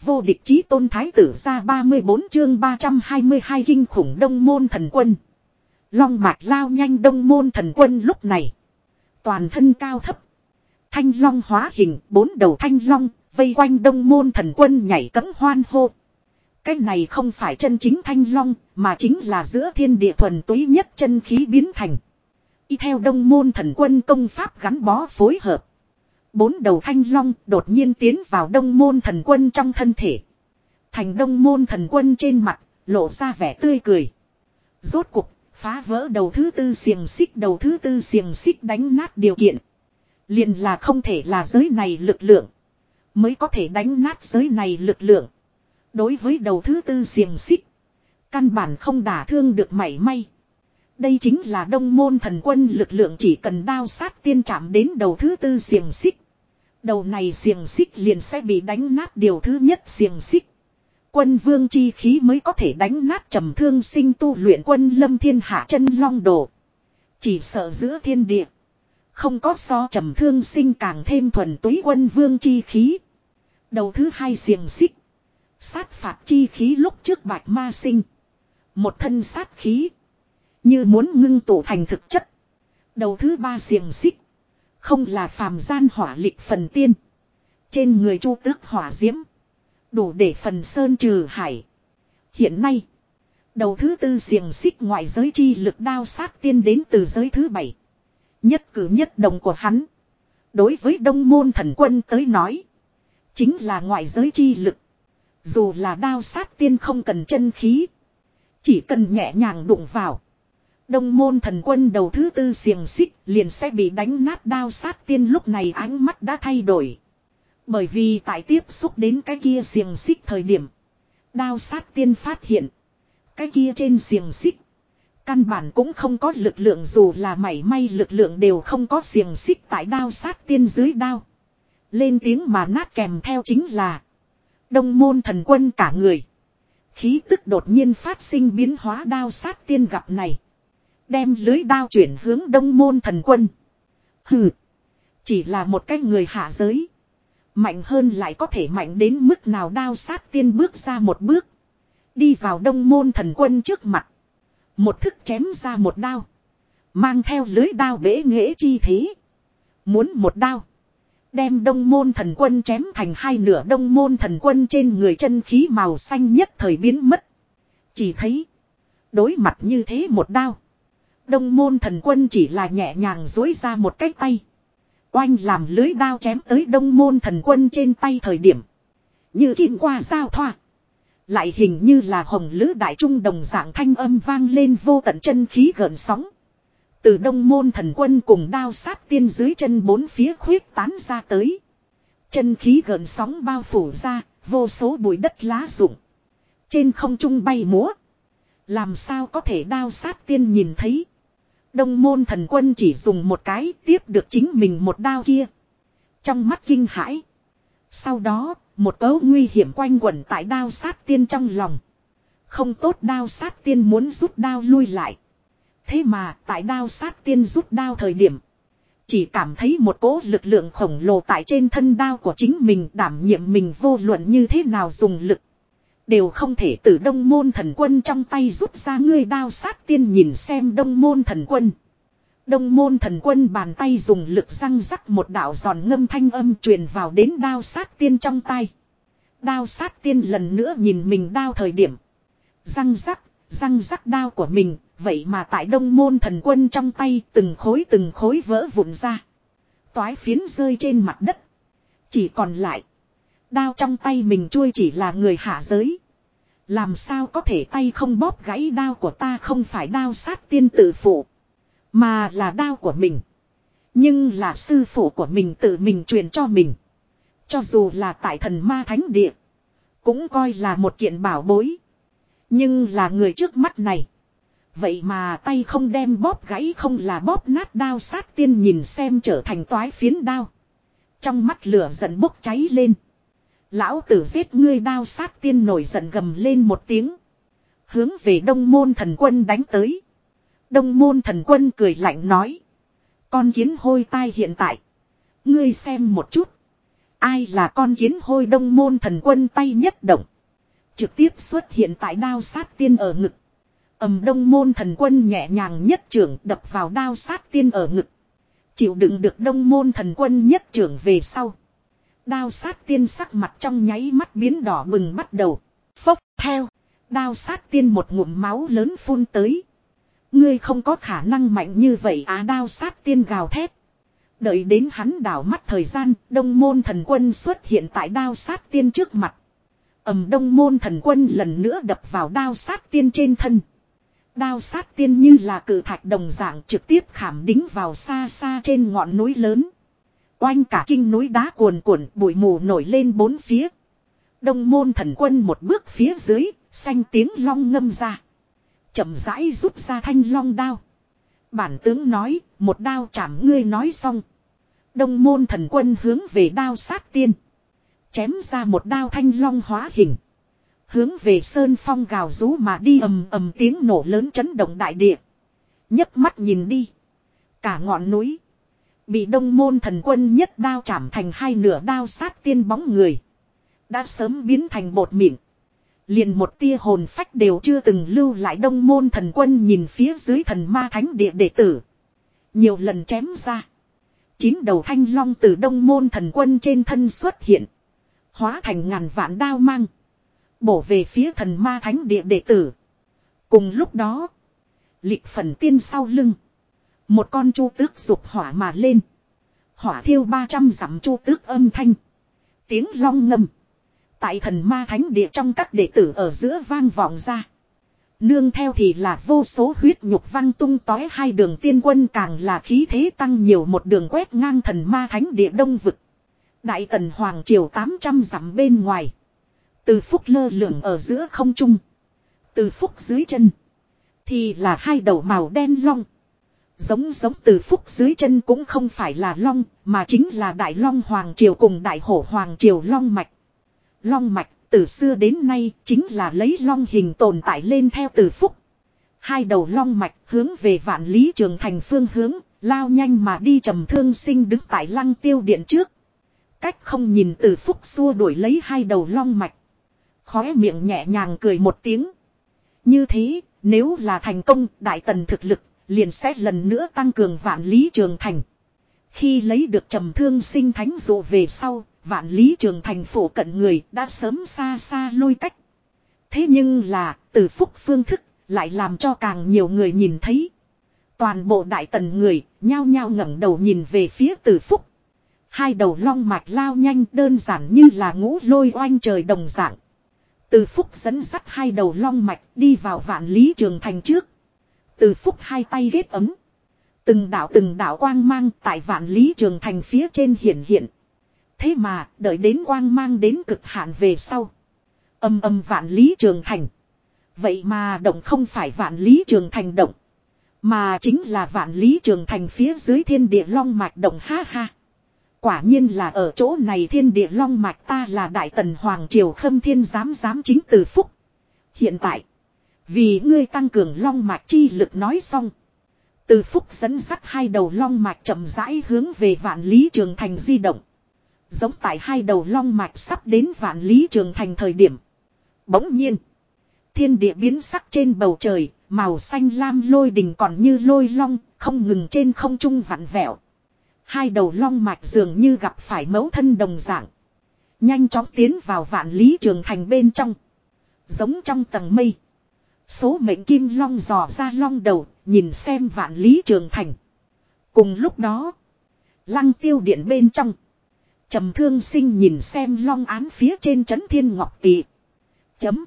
Vô địch chí tôn thái tử ra 34 chương 322 kinh khủng đông môn thần quân. Long mạch lao nhanh đông môn thần quân lúc này. Toàn thân cao thấp. Thanh long hóa hình, bốn đầu thanh long, vây quanh đông môn thần quân nhảy cấm hoan hô. Cái này không phải chân chính thanh long, mà chính là giữa thiên địa thuần túy nhất chân khí biến thành. Y theo đông môn thần quân công pháp gắn bó phối hợp. Bốn đầu thanh long đột nhiên tiến vào đông môn thần quân trong thân thể. Thành đông môn thần quân trên mặt, lộ ra vẻ tươi cười. Rốt cuộc phá vỡ đầu thứ tư xiềng xích đầu thứ tư xiềng xích đánh nát điều kiện. Liền là không thể là giới này lực lượng. Mới có thể đánh nát giới này lực lượng. Đối với đầu thứ tư xiềng xích. Căn bản không đả thương được mảy may. Đây chính là đông môn thần quân lực lượng chỉ cần đao sát tiên chạm đến đầu thứ tư xiềng xích. Đầu này xiềng xích liền sẽ bị đánh nát điều thứ nhất xiềng xích. Quân vương chi khí mới có thể đánh nát trầm thương sinh tu luyện quân lâm thiên hạ chân long đồ. Chỉ sợ giữa thiên địa. Không có so trầm thương sinh càng thêm thuần túy quân vương chi khí. Đầu thứ hai xiềng xích. Sát phạt chi khí lúc trước bạch ma sinh. Một thân sát khí. Như muốn ngưng tụ thành thực chất. Đầu thứ ba xiềng xích. Không là phàm gian hỏa lịch phần tiên. Trên người chu tước hỏa diễm. Đủ để phần sơn trừ hải. Hiện nay. Đầu thứ tư xiềng xích ngoại giới chi lực đao sát tiên đến từ giới thứ bảy. Nhất cử nhất động của hắn. Đối với đông môn thần quân tới nói. Chính là ngoại giới chi lực. Dù là đao sát tiên không cần chân khí. Chỉ cần nhẹ nhàng đụng vào. Đông môn thần quân đầu thứ tư xiềng xích liền sẽ bị đánh nát đao sát tiên lúc này ánh mắt đã thay đổi. Bởi vì tại tiếp xúc đến cái kia xiềng xích thời điểm. Đao sát tiên phát hiện. Cái kia trên xiềng xích. Căn bản cũng không có lực lượng dù là mảy may lực lượng đều không có xiềng xích tại đao sát tiên dưới đao. Lên tiếng mà nát kèm theo chính là. Đông môn thần quân cả người. Khí tức đột nhiên phát sinh biến hóa đao sát tiên gặp này. Đem lưới đao chuyển hướng đông môn thần quân. Hừ. Chỉ là một cái người hạ giới. Mạnh hơn lại có thể mạnh đến mức nào đao sát tiên bước ra một bước. Đi vào đông môn thần quân trước mặt. Một thức chém ra một đao. Mang theo lưới đao bể nghệ chi thế. Muốn một đao. Đem đông môn thần quân chém thành hai nửa đông môn thần quân trên người chân khí màu xanh nhất thời biến mất. Chỉ thấy. Đối mặt như thế một đao. Đông môn thần quân chỉ là nhẹ nhàng dối ra một cái tay. Oanh làm lưới đao chém tới đông môn thần quân trên tay thời điểm. Như kim qua giao thoa. Lại hình như là hồng lữ đại trung đồng dạng thanh âm vang lên vô tận chân khí gợn sóng. Từ đông môn thần quân cùng đao sát tiên dưới chân bốn phía khuyết tán ra tới. Chân khí gợn sóng bao phủ ra, vô số bụi đất lá rụng. Trên không trung bay múa. Làm sao có thể đao sát tiên nhìn thấy. Đông môn thần quân chỉ dùng một cái tiếp được chính mình một đao kia. Trong mắt kinh hãi. Sau đó, một cấu nguy hiểm quanh quẩn tại đao sát tiên trong lòng. Không tốt đao sát tiên muốn rút đao lui lại. Thế mà tại đao sát tiên rút đao thời điểm. Chỉ cảm thấy một cỗ lực lượng khổng lồ tại trên thân đao của chính mình đảm nhiệm mình vô luận như thế nào dùng lực. Đều không thể từ đông môn thần quân trong tay rút ra ngươi đao sát tiên nhìn xem đông môn thần quân. Đông môn thần quân bàn tay dùng lực răng rắc một đạo giòn ngâm thanh âm truyền vào đến đao sát tiên trong tay. Đao sát tiên lần nữa nhìn mình đao thời điểm. Răng rắc, răng rắc đao của mình, vậy mà tại đông môn thần quân trong tay từng khối từng khối vỡ vụn ra. Toái phiến rơi trên mặt đất. Chỉ còn lại. Đao trong tay mình chui chỉ là người hạ giới. Làm sao có thể tay không bóp gãy đao của ta không phải đao sát tiên tự phụ. Mà là đao của mình. Nhưng là sư phụ của mình tự mình truyền cho mình. Cho dù là tại thần ma thánh địa. Cũng coi là một kiện bảo bối. Nhưng là người trước mắt này. Vậy mà tay không đem bóp gãy không là bóp nát đao sát tiên nhìn xem trở thành toái phiến đao. Trong mắt lửa giận bốc cháy lên. Lão tử giết ngươi đao sát tiên nổi giận gầm lên một tiếng. Hướng về đông môn thần quân đánh tới. Đông môn thần quân cười lạnh nói. Con kiến hôi tai hiện tại. Ngươi xem một chút. Ai là con kiến hôi đông môn thần quân tay nhất động. Trực tiếp xuất hiện tại đao sát tiên ở ngực. ầm đông môn thần quân nhẹ nhàng nhất trưởng đập vào đao sát tiên ở ngực. Chịu đựng được đông môn thần quân nhất trưởng về sau. Đao sát tiên sắc mặt trong nháy mắt biến đỏ bừng bắt đầu. Phốc theo. Đao sát tiên một ngụm máu lớn phun tới. Ngươi không có khả năng mạnh như vậy á đao sát tiên gào thét. Đợi đến hắn đảo mắt thời gian, đông môn thần quân xuất hiện tại đao sát tiên trước mặt. ầm đông môn thần quân lần nữa đập vào đao sát tiên trên thân. Đao sát tiên như là cử thạch đồng dạng trực tiếp khảm đính vào xa xa trên ngọn núi lớn. Oanh cả kinh núi đá cuồn cuộn bụi mù nổi lên bốn phía. Đông môn thần quân một bước phía dưới, xanh tiếng long ngâm ra. chậm rãi rút ra thanh long đao. Bản tướng nói, một đao chạm ngươi nói xong. Đông môn thần quân hướng về đao sát tiên. Chém ra một đao thanh long hóa hình. Hướng về sơn phong gào rú mà đi ầm ầm tiếng nổ lớn chấn động đại địa. nhấc mắt nhìn đi. Cả ngọn núi. Bị đông môn thần quân nhất đao chạm thành hai nửa đao sát tiên bóng người. Đã sớm biến thành bột mịn. Liền một tia hồn phách đều chưa từng lưu lại đông môn thần quân nhìn phía dưới thần ma thánh địa đệ tử. Nhiều lần chém ra. Chín đầu thanh long từ đông môn thần quân trên thân xuất hiện. Hóa thành ngàn vạn đao mang. Bổ về phía thần ma thánh địa đệ tử. Cùng lúc đó. Lịch phần tiên sau lưng. Một con chu tước dục hỏa mà lên. Hỏa thiêu 300 dặm chu tước âm thanh. Tiếng long ngâm. Tại thần ma thánh địa trong các đệ tử ở giữa vang vọng ra. Nương theo thì là vô số huyết nhục văng tung tói hai đường tiên quân càng là khí thế tăng nhiều một đường quét ngang thần ma thánh địa đông vực. Đại tần Hoàng Triều 800 dặm bên ngoài. Từ phúc lơ lửng ở giữa không trung. Từ phúc dưới chân. Thì là hai đầu màu đen long. Giống giống từ phúc dưới chân cũng không phải là long, mà chính là đại long hoàng triều cùng đại hổ hoàng triều long mạch. Long mạch từ xưa đến nay chính là lấy long hình tồn tại lên theo từ phúc. Hai đầu long mạch hướng về vạn lý trường thành phương hướng, lao nhanh mà đi trầm thương sinh đứng tại lăng tiêu điện trước. Cách không nhìn từ phúc xua đuổi lấy hai đầu long mạch. Khóe miệng nhẹ nhàng cười một tiếng. Như thế, nếu là thành công, đại tần thực lực, liền sẽ lần nữa tăng cường vạn lý trường thành. Khi lấy được trầm thương sinh thánh dụ về sau, vạn lý trường thành phủ cận người đã sớm xa xa lôi cách. Thế nhưng là, từ phúc phương thức, lại làm cho càng nhiều người nhìn thấy. Toàn bộ đại tần người, nhao nhao ngẩng đầu nhìn về phía từ phúc. Hai đầu long mạch lao nhanh đơn giản như là ngũ lôi oanh trời đồng dạng. Từ phúc dẫn dắt hai đầu long mạch đi vào vạn lý trường thành trước. Từ phúc hai tay ghét ấm. Từng đạo từng đạo quang mang tại vạn lý trường thành phía trên hiện hiện. Thế mà, đợi đến quang mang đến cực hạn về sau. Âm âm vạn lý trường thành. Vậy mà động không phải vạn lý trường thành động. Mà chính là vạn lý trường thành phía dưới thiên địa long mạch động ha ha. Quả nhiên là ở chỗ này thiên địa long mạch ta là đại tần hoàng triều khâm thiên giám giám chính từ phúc. Hiện tại, vì ngươi tăng cường long mạch chi lực nói xong. Từ phúc dẫn dắt hai đầu long mạch chậm rãi hướng về vạn lý trường thành di động. Giống tại hai đầu long mạch sắp đến vạn lý trường thành thời điểm. Bỗng nhiên. Thiên địa biến sắc trên bầu trời, màu xanh lam lôi đình còn như lôi long, không ngừng trên không trung vặn vẹo. Hai đầu long mạch dường như gặp phải mẫu thân đồng dạng. Nhanh chóng tiến vào vạn lý trường thành bên trong. Giống trong tầng mây. Số mệnh kim long dò ra long đầu, nhìn xem vạn lý trường thành. Cùng lúc đó, lăng tiêu điện bên trong. Trầm thương sinh nhìn xem long án phía trên trấn thiên ngọc tỷ. chấm.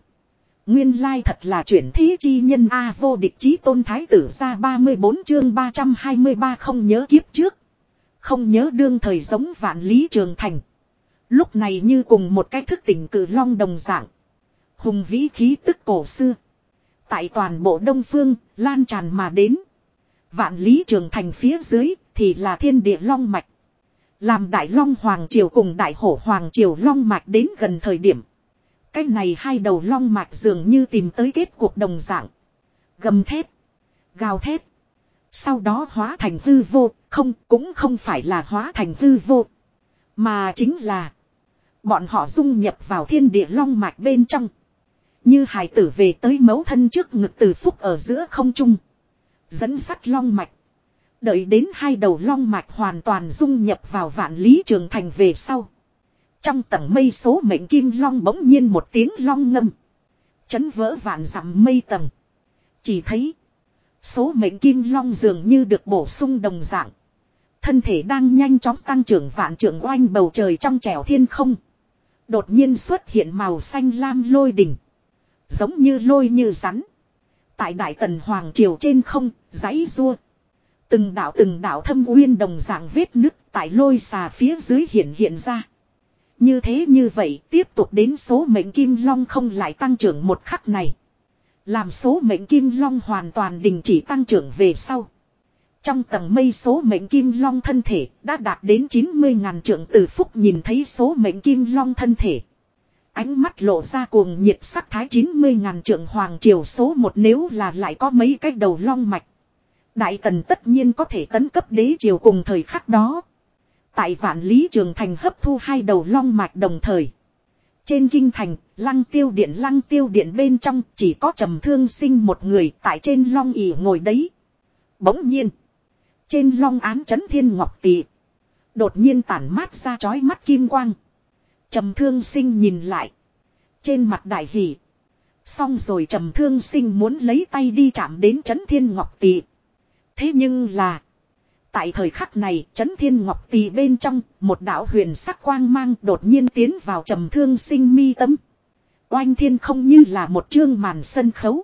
Nguyên lai thật là chuyển thế chi nhân a vô địch chí tôn thái tử ra 34 chương 323 không nhớ kiếp trước. Không nhớ đương thời giống vạn lý trường thành. Lúc này như cùng một cái thức tỉnh cử long đồng dạng. Hùng vĩ khí tức cổ xưa tại toàn bộ đông phương lan tràn mà đến vạn lý trường thành phía dưới thì là thiên địa long mạch làm Đại Long Hoàng Triều cùng Đại Hổ Hoàng Triều Long Mạch đến gần thời điểm. cách này hai đầu Long Mạch dường như tìm tới kết cuộc đồng dạng. Gầm thép. Gào thép. Sau đó hóa thành hư vô, không cũng không phải là hóa thành hư vô. Mà chính là Bọn họ dung nhập vào thiên địa long mạch bên trong. Như hải tử về tới mẫu thân trước ngực từ phúc ở giữa không trung. Dẫn sắt long mạch. Đợi đến hai đầu long mạch hoàn toàn dung nhập vào vạn lý trường thành về sau. Trong tầng mây số mệnh kim long bỗng nhiên một tiếng long ngâm. Chấn vỡ vạn dặm mây tầng. Chỉ thấy. Số mệnh kim long dường như được bổ sung đồng dạng. Thân thể đang nhanh chóng tăng trưởng vạn trưởng oanh bầu trời trong trẻo thiên không. Đột nhiên xuất hiện màu xanh lam lôi đỉnh. Giống như lôi như rắn. Tại đại tần hoàng triều trên không, giấy rua. Từng đạo từng đạo thâm uyên đồng dạng vết nứt tại lôi xà phía dưới hiện hiện ra. Như thế như vậy tiếp tục đến số mệnh kim long không lại tăng trưởng một khắc này. Làm số mệnh kim long hoàn toàn đình chỉ tăng trưởng về sau. Trong tầng mây số mệnh kim long thân thể đã đạt đến 90 ngàn trượng từ phúc nhìn thấy số mệnh kim long thân thể. Ánh mắt lộ ra cuồng nhiệt sắc thái 90 ngàn trượng hoàng triều số một nếu là lại có mấy cái đầu long mạch. Đại tần tất nhiên có thể tấn cấp đế triều cùng thời khắc đó. Tại vạn lý trường thành hấp thu hai đầu long mạch đồng thời. Trên kinh thành, lăng tiêu điện lăng tiêu điện bên trong chỉ có trầm thương sinh một người tại trên long ỉ ngồi đấy. Bỗng nhiên. Trên long án chấn thiên ngọc tị. Đột nhiên tản mát ra chói mắt kim quang. Trầm thương sinh nhìn lại. Trên mặt đại hỷ. Xong rồi trầm thương sinh muốn lấy tay đi chạm đến chấn thiên ngọc tị. Thế nhưng là. Tại thời khắc này, chấn thiên ngọc tỳ bên trong, một đạo huyền sắc quang mang đột nhiên tiến vào trầm thương sinh mi tâm. Oanh thiên không như là một chương màn sân khấu.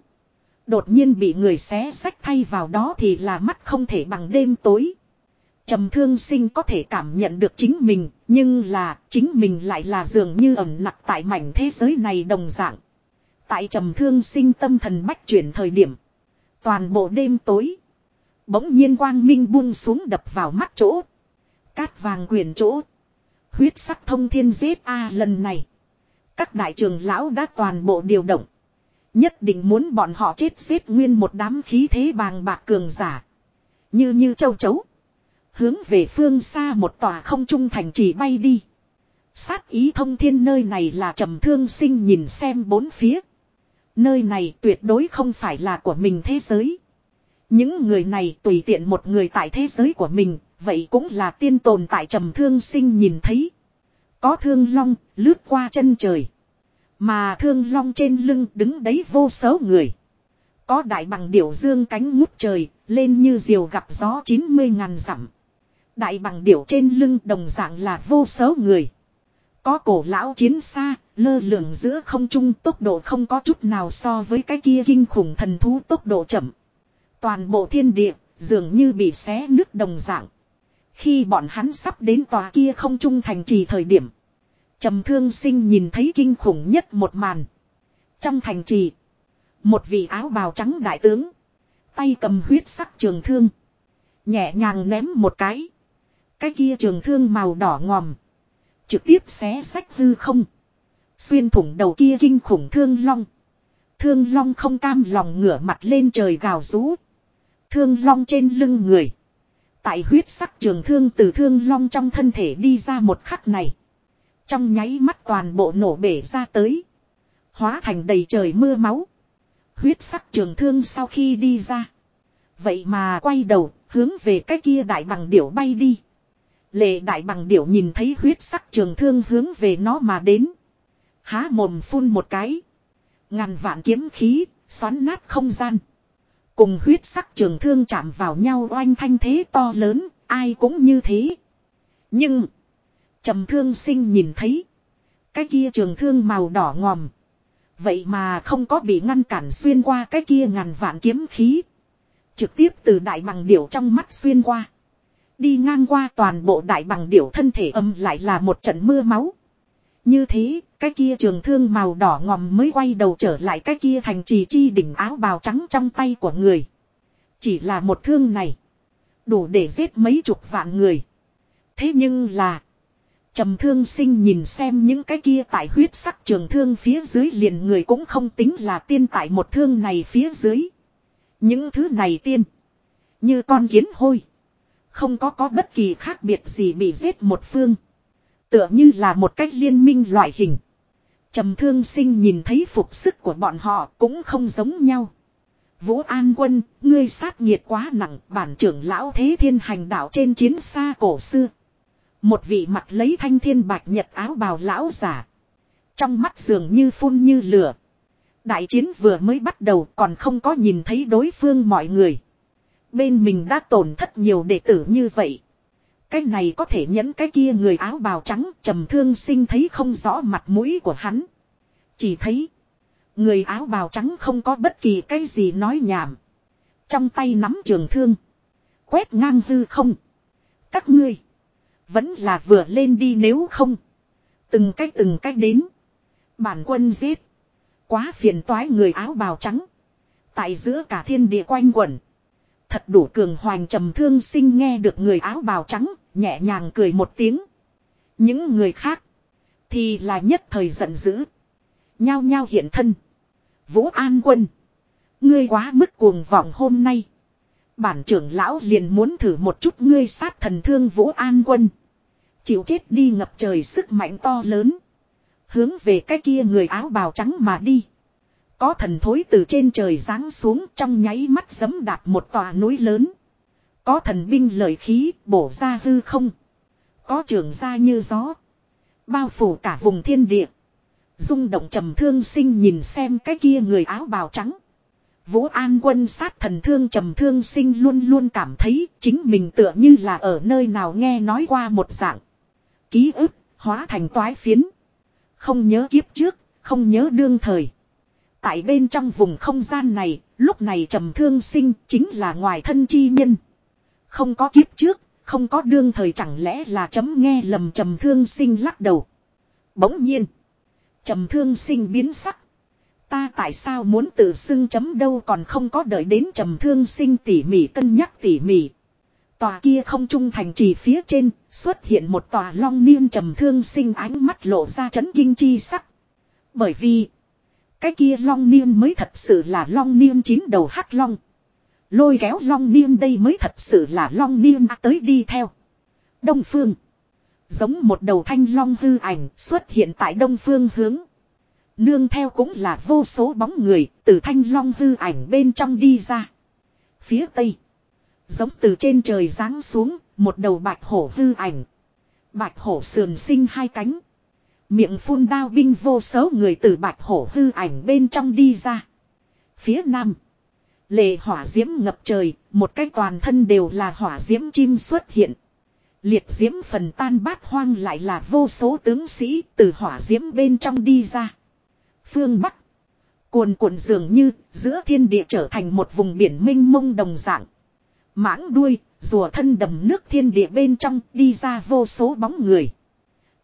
Đột nhiên bị người xé sách thay vào đó thì là mắt không thể bằng đêm tối. Trầm thương sinh có thể cảm nhận được chính mình, nhưng là chính mình lại là dường như ẩn nặc tại mảnh thế giới này đồng dạng. Tại trầm thương sinh tâm thần bách chuyển thời điểm. Toàn bộ đêm tối. Bỗng nhiên quang minh buông xuống đập vào mắt chỗ. Cát vàng quyền chỗ. Huyết sắc thông thiên giết a lần này. Các đại trường lão đã toàn bộ điều động. Nhất định muốn bọn họ chết giết nguyên một đám khí thế bàng bạc cường giả. Như như châu chấu. Hướng về phương xa một tòa không trung thành trì bay đi. Sát ý thông thiên nơi này là trầm thương sinh nhìn xem bốn phía. Nơi này tuyệt đối không phải là của mình thế giới. Những người này tùy tiện một người tại thế giới của mình, vậy cũng là tiên tồn tại trầm thương sinh nhìn thấy. Có thương long, lướt qua chân trời. Mà thương long trên lưng đứng đấy vô số người. Có đại bằng điểu dương cánh ngút trời, lên như diều gặp gió 90 ngàn dặm. Đại bằng điểu trên lưng đồng dạng là vô số người. Có cổ lão chiến xa, lơ lửng giữa không trung tốc độ không có chút nào so với cái kia kinh khủng thần thú tốc độ chậm. Toàn bộ thiên địa, dường như bị xé nước đồng dạng. Khi bọn hắn sắp đến tòa kia không trung thành trì thời điểm. trầm thương sinh nhìn thấy kinh khủng nhất một màn. Trong thành trì, một vị áo bào trắng đại tướng. Tay cầm huyết sắc trường thương. Nhẹ nhàng ném một cái. Cái kia trường thương màu đỏ ngòm. Trực tiếp xé sách hư không. Xuyên thủng đầu kia kinh khủng thương long. Thương long không cam lòng ngửa mặt lên trời gào rú. Thương long trên lưng người. Tại huyết sắc trường thương từ thương long trong thân thể đi ra một khắc này. Trong nháy mắt toàn bộ nổ bể ra tới. Hóa thành đầy trời mưa máu. Huyết sắc trường thương sau khi đi ra. Vậy mà quay đầu, hướng về cái kia đại bằng điểu bay đi. Lệ đại bằng điểu nhìn thấy huyết sắc trường thương hướng về nó mà đến. Há mồm phun một cái. Ngàn vạn kiếm khí, xoắn nát không gian. Cùng huyết sắc trường thương chạm vào nhau oanh thanh thế to lớn, ai cũng như thế. Nhưng, trầm thương sinh nhìn thấy, cái kia trường thương màu đỏ ngòm. Vậy mà không có bị ngăn cản xuyên qua cái kia ngàn vạn kiếm khí. Trực tiếp từ đại bằng điểu trong mắt xuyên qua. Đi ngang qua toàn bộ đại bằng điểu thân thể âm lại là một trận mưa máu. Như thế, cái kia trường thương màu đỏ ngòm mới quay đầu trở lại cái kia thành trì chi đỉnh áo bào trắng trong tay của người. Chỉ là một thương này. Đủ để giết mấy chục vạn người. Thế nhưng là. trầm thương sinh nhìn xem những cái kia tại huyết sắc trường thương phía dưới liền người cũng không tính là tiên tại một thương này phía dưới. Những thứ này tiên. Như con kiến hôi. Không có có bất kỳ khác biệt gì bị giết một phương. Tựa như là một cách liên minh loại hình. Trầm thương sinh nhìn thấy phục sức của bọn họ cũng không giống nhau. Vũ An Quân, ngươi sát nhiệt quá nặng, bản trưởng lão thế thiên hành đạo trên chiến xa cổ xưa. Một vị mặt lấy thanh thiên bạch nhật áo bào lão giả. Trong mắt dường như phun như lửa. Đại chiến vừa mới bắt đầu còn không có nhìn thấy đối phương mọi người. Bên mình đã tổn thất nhiều đệ tử như vậy. Cái này có thể nhẫn cái kia người áo bào trắng trầm thương sinh thấy không rõ mặt mũi của hắn. Chỉ thấy. Người áo bào trắng không có bất kỳ cái gì nói nhảm. Trong tay nắm trường thương. Quét ngang hư không. Các ngươi. Vẫn là vừa lên đi nếu không. Từng cách từng cách đến. Bản quân giết. Quá phiền toái người áo bào trắng. Tại giữa cả thiên địa quanh quẩn. Thật đủ cường hoành trầm thương sinh nghe được người áo bào trắng, nhẹ nhàng cười một tiếng. Những người khác, thì là nhất thời giận dữ. Nhao nhao hiện thân. Vũ An Quân. Ngươi quá mức cuồng vọng hôm nay. Bản trưởng lão liền muốn thử một chút ngươi sát thần thương Vũ An Quân. Chịu chết đi ngập trời sức mạnh to lớn. Hướng về cái kia người áo bào trắng mà đi. Có thần thối từ trên trời giáng xuống trong nháy mắt giấm đạp một tòa núi lớn. Có thần binh lợi khí bổ ra hư không. Có trường ra như gió. Bao phủ cả vùng thiên địa. rung động trầm thương sinh nhìn xem cái kia người áo bào trắng. Vũ An quân sát thần thương trầm thương sinh luôn luôn cảm thấy chính mình tựa như là ở nơi nào nghe nói qua một dạng. Ký ức, hóa thành toái phiến. Không nhớ kiếp trước, không nhớ đương thời. Tại bên trong vùng không gian này, lúc này trầm thương sinh chính là ngoài thân chi nhân. Không có kiếp trước, không có đương thời chẳng lẽ là chấm nghe lầm trầm thương sinh lắc đầu. Bỗng nhiên, trầm thương sinh biến sắc. Ta tại sao muốn tự xưng chấm đâu còn không có đợi đến trầm thương sinh tỉ mỉ cân nhắc tỉ mỉ. Tòa kia không trung thành trì phía trên, xuất hiện một tòa long niên trầm thương sinh ánh mắt lộ ra chấn kinh chi sắc. Bởi vì, cái kia long niên mới thật sự là long niên chín đầu hắc long. Lôi kéo long niên đây mới thật sự là long niên tới đi theo. Đông phương. Giống một đầu thanh long hư ảnh xuất hiện tại đông phương hướng. Nương theo cũng là vô số bóng người từ thanh long hư ảnh bên trong đi ra. Phía tây. Giống từ trên trời giáng xuống một đầu bạch hổ hư ảnh. Bạch hổ sườn sinh hai cánh. Miệng phun đao binh vô số người từ bạch hổ hư ảnh bên trong đi ra. Phía nam. Lệ hỏa diễm ngập trời, một cái toàn thân đều là hỏa diễm chim xuất hiện. Liệt diễm phần tan bát hoang lại là vô số tướng sĩ từ hỏa diễm bên trong đi ra. Phương Bắc. Cuồn cuộn dường như giữa thiên địa trở thành một vùng biển minh mông đồng dạng. Mãng đuôi, rùa thân đầm nước thiên địa bên trong đi ra vô số bóng người.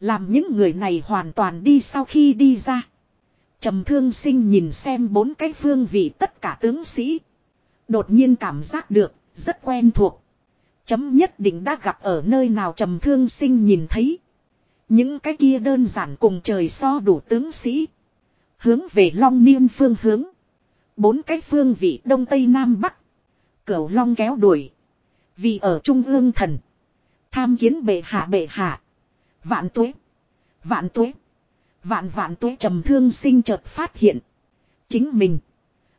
Làm những người này hoàn toàn đi sau khi đi ra. trầm thương sinh nhìn xem bốn cái phương vị tất cả tướng sĩ. Đột nhiên cảm giác được, rất quen thuộc. Chấm nhất định đã gặp ở nơi nào trầm thương sinh nhìn thấy. Những cái kia đơn giản cùng trời so đủ tướng sĩ. Hướng về long niên phương hướng. Bốn cái phương vị đông tây nam bắc. Cửu long kéo đuổi. Vì ở trung ương thần. Tham kiến bệ hạ bệ hạ. Vạn tuế. Vạn tuế. Vạn vạn tuế trầm thương sinh chợt phát hiện. Chính mình.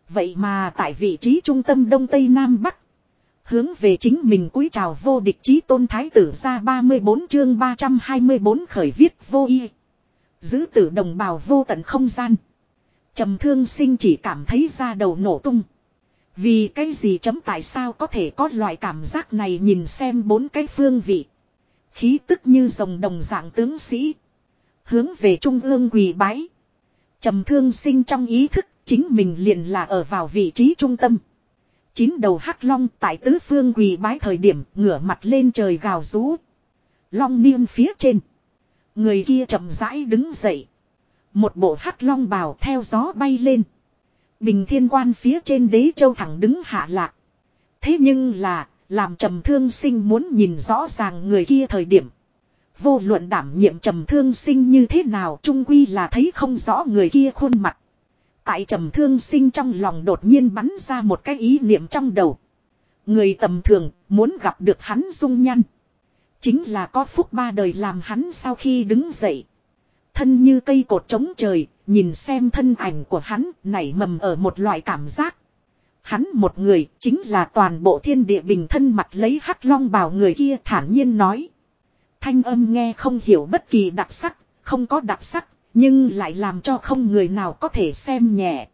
Vậy mà tại vị trí trung tâm Đông Tây Nam Bắc. Hướng về chính mình cúi chào vô địch chí tôn thái tử ra 34 chương 324 khởi viết vô y. Giữ tử đồng bào vô tận không gian. trầm thương sinh chỉ cảm thấy ra đầu nổ tung. Vì cái gì chấm tại sao có thể có loại cảm giác này nhìn xem bốn cái phương vị. Khí tức như dòng đồng dạng tướng sĩ. Hướng về trung ương quỳ bái. trầm thương sinh trong ý thức chính mình liền là ở vào vị trí trung tâm. Chín đầu hắc long tại tứ phương quỳ bái thời điểm ngửa mặt lên trời gào rú. Long niên phía trên. Người kia chậm rãi đứng dậy. Một bộ hắc long bào theo gió bay lên. Bình thiên quan phía trên đế châu thẳng đứng hạ lạc. Thế nhưng là, làm trầm thương sinh muốn nhìn rõ ràng người kia thời điểm. Vô luận đảm nhiệm trầm thương sinh như thế nào trung quy là thấy không rõ người kia khuôn mặt. Tại trầm thương sinh trong lòng đột nhiên bắn ra một cái ý niệm trong đầu. Người tầm thường muốn gặp được hắn dung nhăn. Chính là có phúc ba đời làm hắn sau khi đứng dậy. Thân như cây cột trống trời, nhìn xem thân ảnh của hắn nảy mầm ở một loại cảm giác. Hắn một người chính là toàn bộ thiên địa bình thân mặt lấy hắc long bào người kia thản nhiên nói. Thanh âm nghe không hiểu bất kỳ đặc sắc, không có đặc sắc, nhưng lại làm cho không người nào có thể xem nhẹ.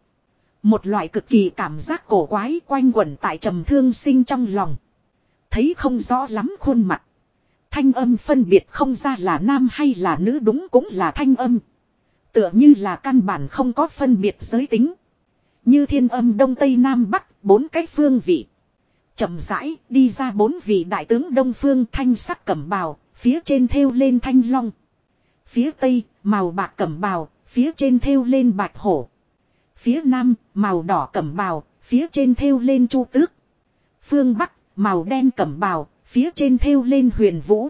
Một loại cực kỳ cảm giác cổ quái quanh quẩn tại trầm thương sinh trong lòng. Thấy không rõ lắm khuôn mặt. Thanh âm phân biệt không ra là nam hay là nữ đúng cũng là thanh âm. Tựa như là căn bản không có phân biệt giới tính. Như thiên âm đông tây nam bắc, bốn cái phương vị. chậm rãi, đi ra bốn vị đại tướng đông phương thanh sắc cẩm bào, phía trên thêu lên thanh long. Phía tây, màu bạc cẩm bào, phía trên thêu lên bạch hổ. Phía nam, màu đỏ cẩm bào, phía trên thêu lên chu tước. Phương bắc, màu đen cẩm bào, phía trên thêu lên huyền vũ.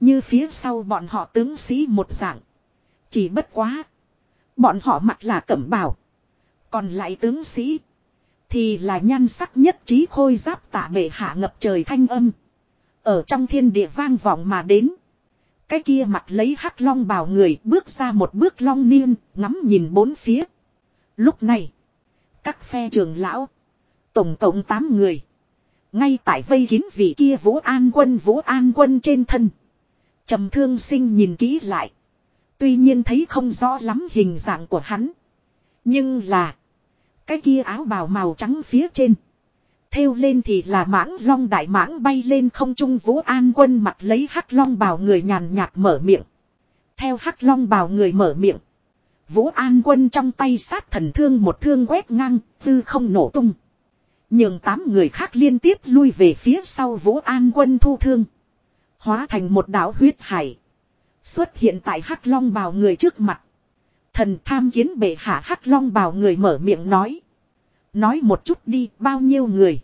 Như phía sau bọn họ tướng sĩ một dạng. Chỉ bất quá. Bọn họ mặc là cẩm bào. Còn lại tướng sĩ. Thì là nhan sắc nhất trí khôi giáp tả bệ hạ ngập trời thanh âm. Ở trong thiên địa vang vọng mà đến. Cái kia mặt lấy hắc long bào người bước ra một bước long niên, ngắm nhìn bốn phía. Lúc này, các phe trường lão, tổng cộng 8 người. Ngay tại vây kín vị kia Vũ An quân Vũ An quân trên thân. trầm thương sinh nhìn kỹ lại. Tuy nhiên thấy không rõ lắm hình dạng của hắn. Nhưng là, cái kia áo bào màu trắng phía trên. Theo lên thì là mãng long đại mãng bay lên không trung vũ an quân mặt lấy hắc long bào người nhàn nhạt mở miệng. Theo hắc long bào người mở miệng. Vũ an quân trong tay sát thần thương một thương quét ngang, tư không nổ tung. Nhưng tám người khác liên tiếp lui về phía sau vũ an quân thu thương. Hóa thành một đảo huyết hải. Xuất hiện tại hắc long bào người trước mặt. Thần tham kiến bệ hạ hắc long bào người mở miệng nói. Nói một chút đi, bao nhiêu người.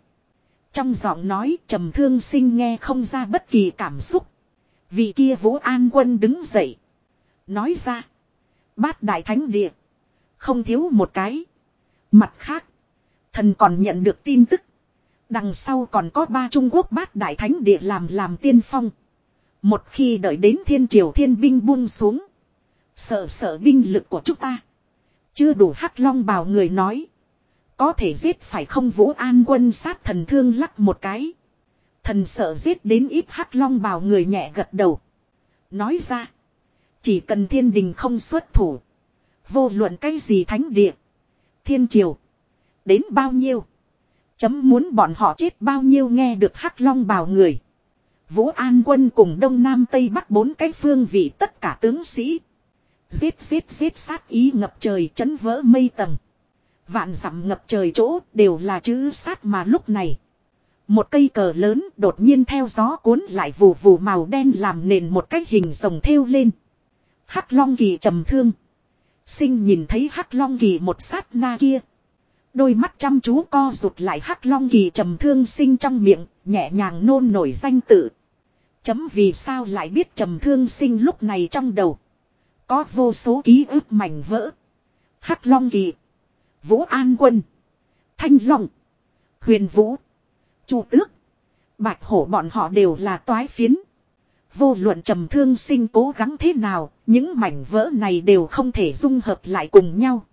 Trong giọng nói, trầm thương sinh nghe không ra bất kỳ cảm xúc. vì kia vũ an quân đứng dậy. Nói ra. Bát đại thánh địa. Không thiếu một cái. Mặt khác. Thần còn nhận được tin tức. Đằng sau còn có ba Trung Quốc bát đại thánh địa làm làm tiên phong. Một khi đợi đến thiên triều thiên binh buông xuống. Sợ sợ binh lực của chúng ta. Chưa đủ hắc long bào người nói. Có thể giết phải không vũ an quân sát thần thương lắc một cái. Thần sợ giết đến ít hắc long bào người nhẹ gật đầu. Nói ra. Chỉ cần thiên đình không xuất thủ. Vô luận cái gì thánh địa. Thiên triều. Đến bao nhiêu. Chấm muốn bọn họ chết bao nhiêu nghe được hắc long bào người. Vũ An quân cùng Đông Nam Tây Bắc bốn cái phương vị tất cả tướng sĩ. Giết giết giết sát ý ngập trời chấn vỡ mây tầng. Vạn dặm ngập trời chỗ đều là chữ sát mà lúc này. Một cây cờ lớn đột nhiên theo gió cuốn lại vù vù màu đen làm nền một cái hình rồng thêu lên. Hắc Long Kỳ trầm thương. Sinh nhìn thấy Hắc Long Kỳ một sát na kia. Đôi mắt chăm chú co rụt lại Hắc Long Kỳ trầm thương sinh trong miệng, nhẹ nhàng nôn nổi danh tự. Chấm vì sao lại biết trầm thương sinh lúc này trong đầu. Có vô số ký ức mảnh vỡ. Hắc Long Kỳ. Vũ An Quân. Thanh Long. Huyền Vũ. Chu Tước. Bạch Hổ bọn họ đều là toái phiến. Vô luận trầm thương sinh cố gắng thế nào, những mảnh vỡ này đều không thể dung hợp lại cùng nhau.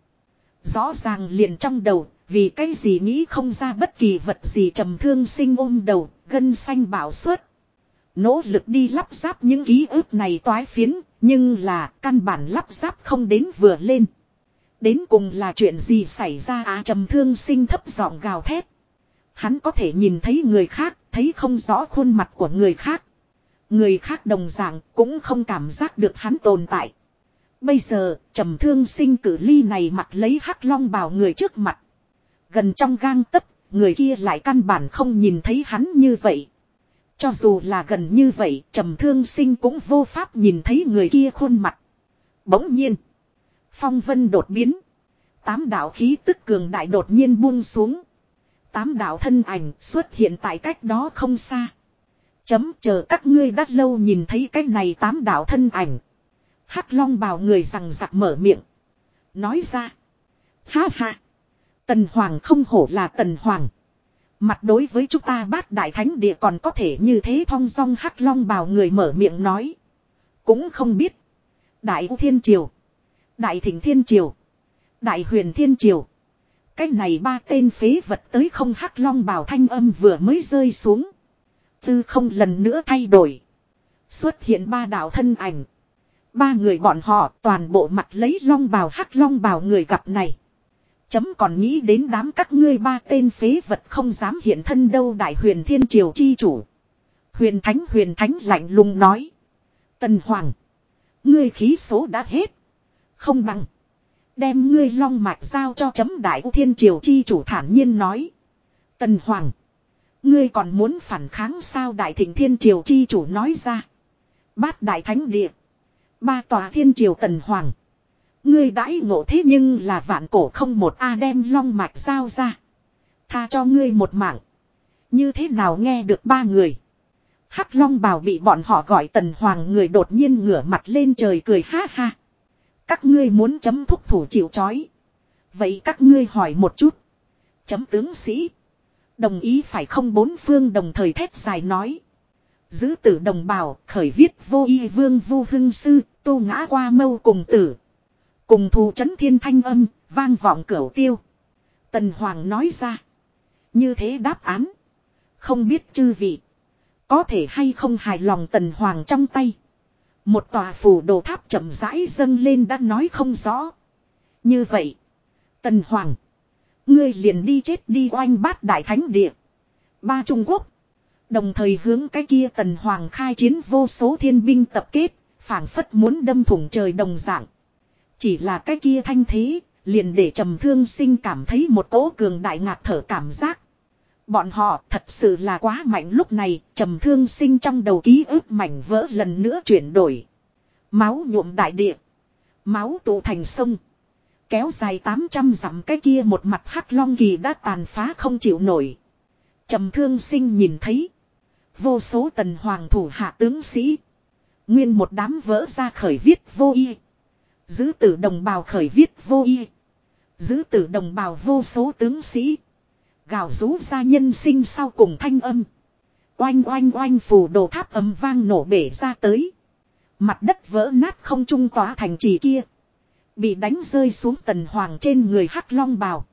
Rõ ràng liền trong đầu, vì cái gì nghĩ không ra bất kỳ vật gì trầm thương sinh ôm đầu, gân xanh bảo suất. Nỗ lực đi lắp ráp những ký ức này toái phiến, nhưng là căn bản lắp ráp không đến vừa lên. Đến cùng là chuyện gì xảy ra à trầm thương sinh thấp giọng gào thét. Hắn có thể nhìn thấy người khác, thấy không rõ khuôn mặt của người khác. Người khác đồng dạng cũng không cảm giác được hắn tồn tại. Bây giờ, trầm thương sinh cử ly này mặt lấy hắc long bào người trước mặt. Gần trong gang tấc, người kia lại căn bản không nhìn thấy hắn như vậy. Cho dù là gần như vậy, trầm thương sinh cũng vô pháp nhìn thấy người kia khuôn mặt. Bỗng nhiên, phong vân đột biến. Tám đạo khí tức cường đại đột nhiên buông xuống. Tám đạo thân ảnh xuất hiện tại cách đó không xa. Chấm chờ các ngươi đã lâu nhìn thấy cái này tám đạo thân ảnh. Hắc long bào người rằng giặc mở miệng. Nói ra. Ha ha. Tần Hoàng không hổ là Tần Hoàng. Mặt đối với chúng ta bát đại thánh địa còn có thể như thế thong dong hắc long bào người mở miệng nói. Cũng không biết. Đại U Thiên Triều. Đại Thịnh Thiên Triều. Đại Huyền Thiên Triều. Cái này ba tên phế vật tới không hắc long bào thanh âm vừa mới rơi xuống. Tư không lần nữa thay đổi. Xuất hiện ba đạo thân ảnh. Ba người bọn họ toàn bộ mặt lấy long bào hắc long bào người gặp này. Chấm còn nghĩ đến đám các ngươi ba tên phế vật không dám hiện thân đâu đại huyền thiên triều chi chủ. Huyền thánh huyền thánh lạnh lùng nói. Tần Hoàng. Ngươi khí số đã hết. Không bằng. Đem ngươi long mạch giao cho chấm đại thiên triều chi chủ thản nhiên nói. Tần Hoàng. Ngươi còn muốn phản kháng sao đại thịnh thiên triều chi chủ nói ra. Bát đại thánh địa. Ba tòa thiên triều tần hoàng. Ngươi đãi ngộ thế nhưng là vạn cổ không một A đem long mạch giao ra. Tha cho ngươi một mạng. Như thế nào nghe được ba người. Hắc long bào bị bọn họ gọi tần hoàng người đột nhiên ngửa mặt lên trời cười ha ha. Các ngươi muốn chấm thúc thủ chịu chói. Vậy các ngươi hỏi một chút. Chấm tướng sĩ. Đồng ý phải không bốn phương đồng thời thét dài nói. Giữ tử đồng bào, khởi viết vô y vương vu hưng sư, tu ngã qua mâu cùng tử. Cùng thù chấn thiên thanh âm vang vọng cửu tiêu. Tần Hoàng nói ra. Như thế đáp án. Không biết chư vị. Có thể hay không hài lòng Tần Hoàng trong tay. Một tòa phủ đồ tháp chậm rãi dâng lên đã nói không rõ. Như vậy. Tần Hoàng. Ngươi liền đi chết đi oanh bát đại thánh địa. Ba Trung Quốc. Đồng thời hướng cái kia tần hoàng khai chiến vô số thiên binh tập kết, phảng phất muốn đâm thủng trời đồng dạng. Chỉ là cái kia thanh thế, liền để trầm thương sinh cảm thấy một cỗ cường đại ngạt thở cảm giác. Bọn họ thật sự là quá mạnh lúc này, trầm thương sinh trong đầu ký ức mảnh vỡ lần nữa chuyển đổi. Máu nhuộm đại địa. Máu tụ thành sông. Kéo dài 800 dặm cái kia một mặt hắc long kỳ đã tàn phá không chịu nổi. Trầm thương sinh nhìn thấy. Vô số tần hoàng thủ hạ tướng sĩ. Nguyên một đám vỡ ra khởi viết vô y. Giữ tử đồng bào khởi viết vô y. Giữ tử đồng bào vô số tướng sĩ. Gào rú ra nhân sinh sau cùng thanh âm. Oanh oanh oanh phù đồ tháp ấm vang nổ bể ra tới. Mặt đất vỡ nát không trung tỏa thành trì kia. Bị đánh rơi xuống tần hoàng trên người hắc long bào.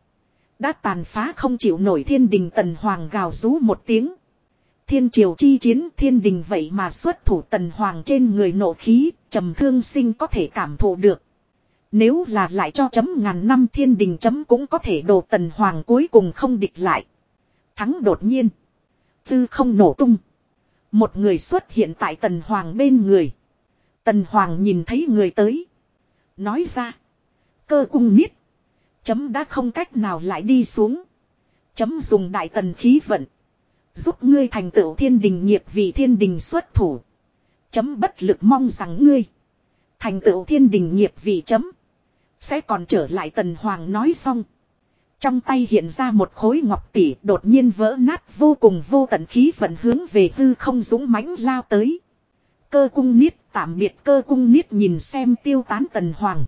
Đã tàn phá không chịu nổi thiên đình tần hoàng gào rú một tiếng. Thiên triều chi chiến thiên đình vậy mà xuất thủ tần hoàng trên người nộ khí, trầm thương sinh có thể cảm thụ được. Nếu là lại cho chấm ngàn năm thiên đình chấm cũng có thể đồ tần hoàng cuối cùng không địch lại. Thắng đột nhiên. Tư không nổ tung. Một người xuất hiện tại tần hoàng bên người. Tần hoàng nhìn thấy người tới. Nói ra. Cơ cung niết. Chấm đã không cách nào lại đi xuống. Chấm dùng đại tần khí vận. Giúp ngươi thành tựu thiên đình nghiệp vì thiên đình xuất thủ. Chấm bất lực mong rằng ngươi. Thành tựu thiên đình nghiệp vì chấm. Sẽ còn trở lại tần hoàng nói xong. Trong tay hiện ra một khối ngọc tỷ đột nhiên vỡ nát vô cùng vô tận khí vận hướng về hư không dũng mãnh lao tới. Cơ cung niết tạm biệt cơ cung niết nhìn xem tiêu tán tần hoàng.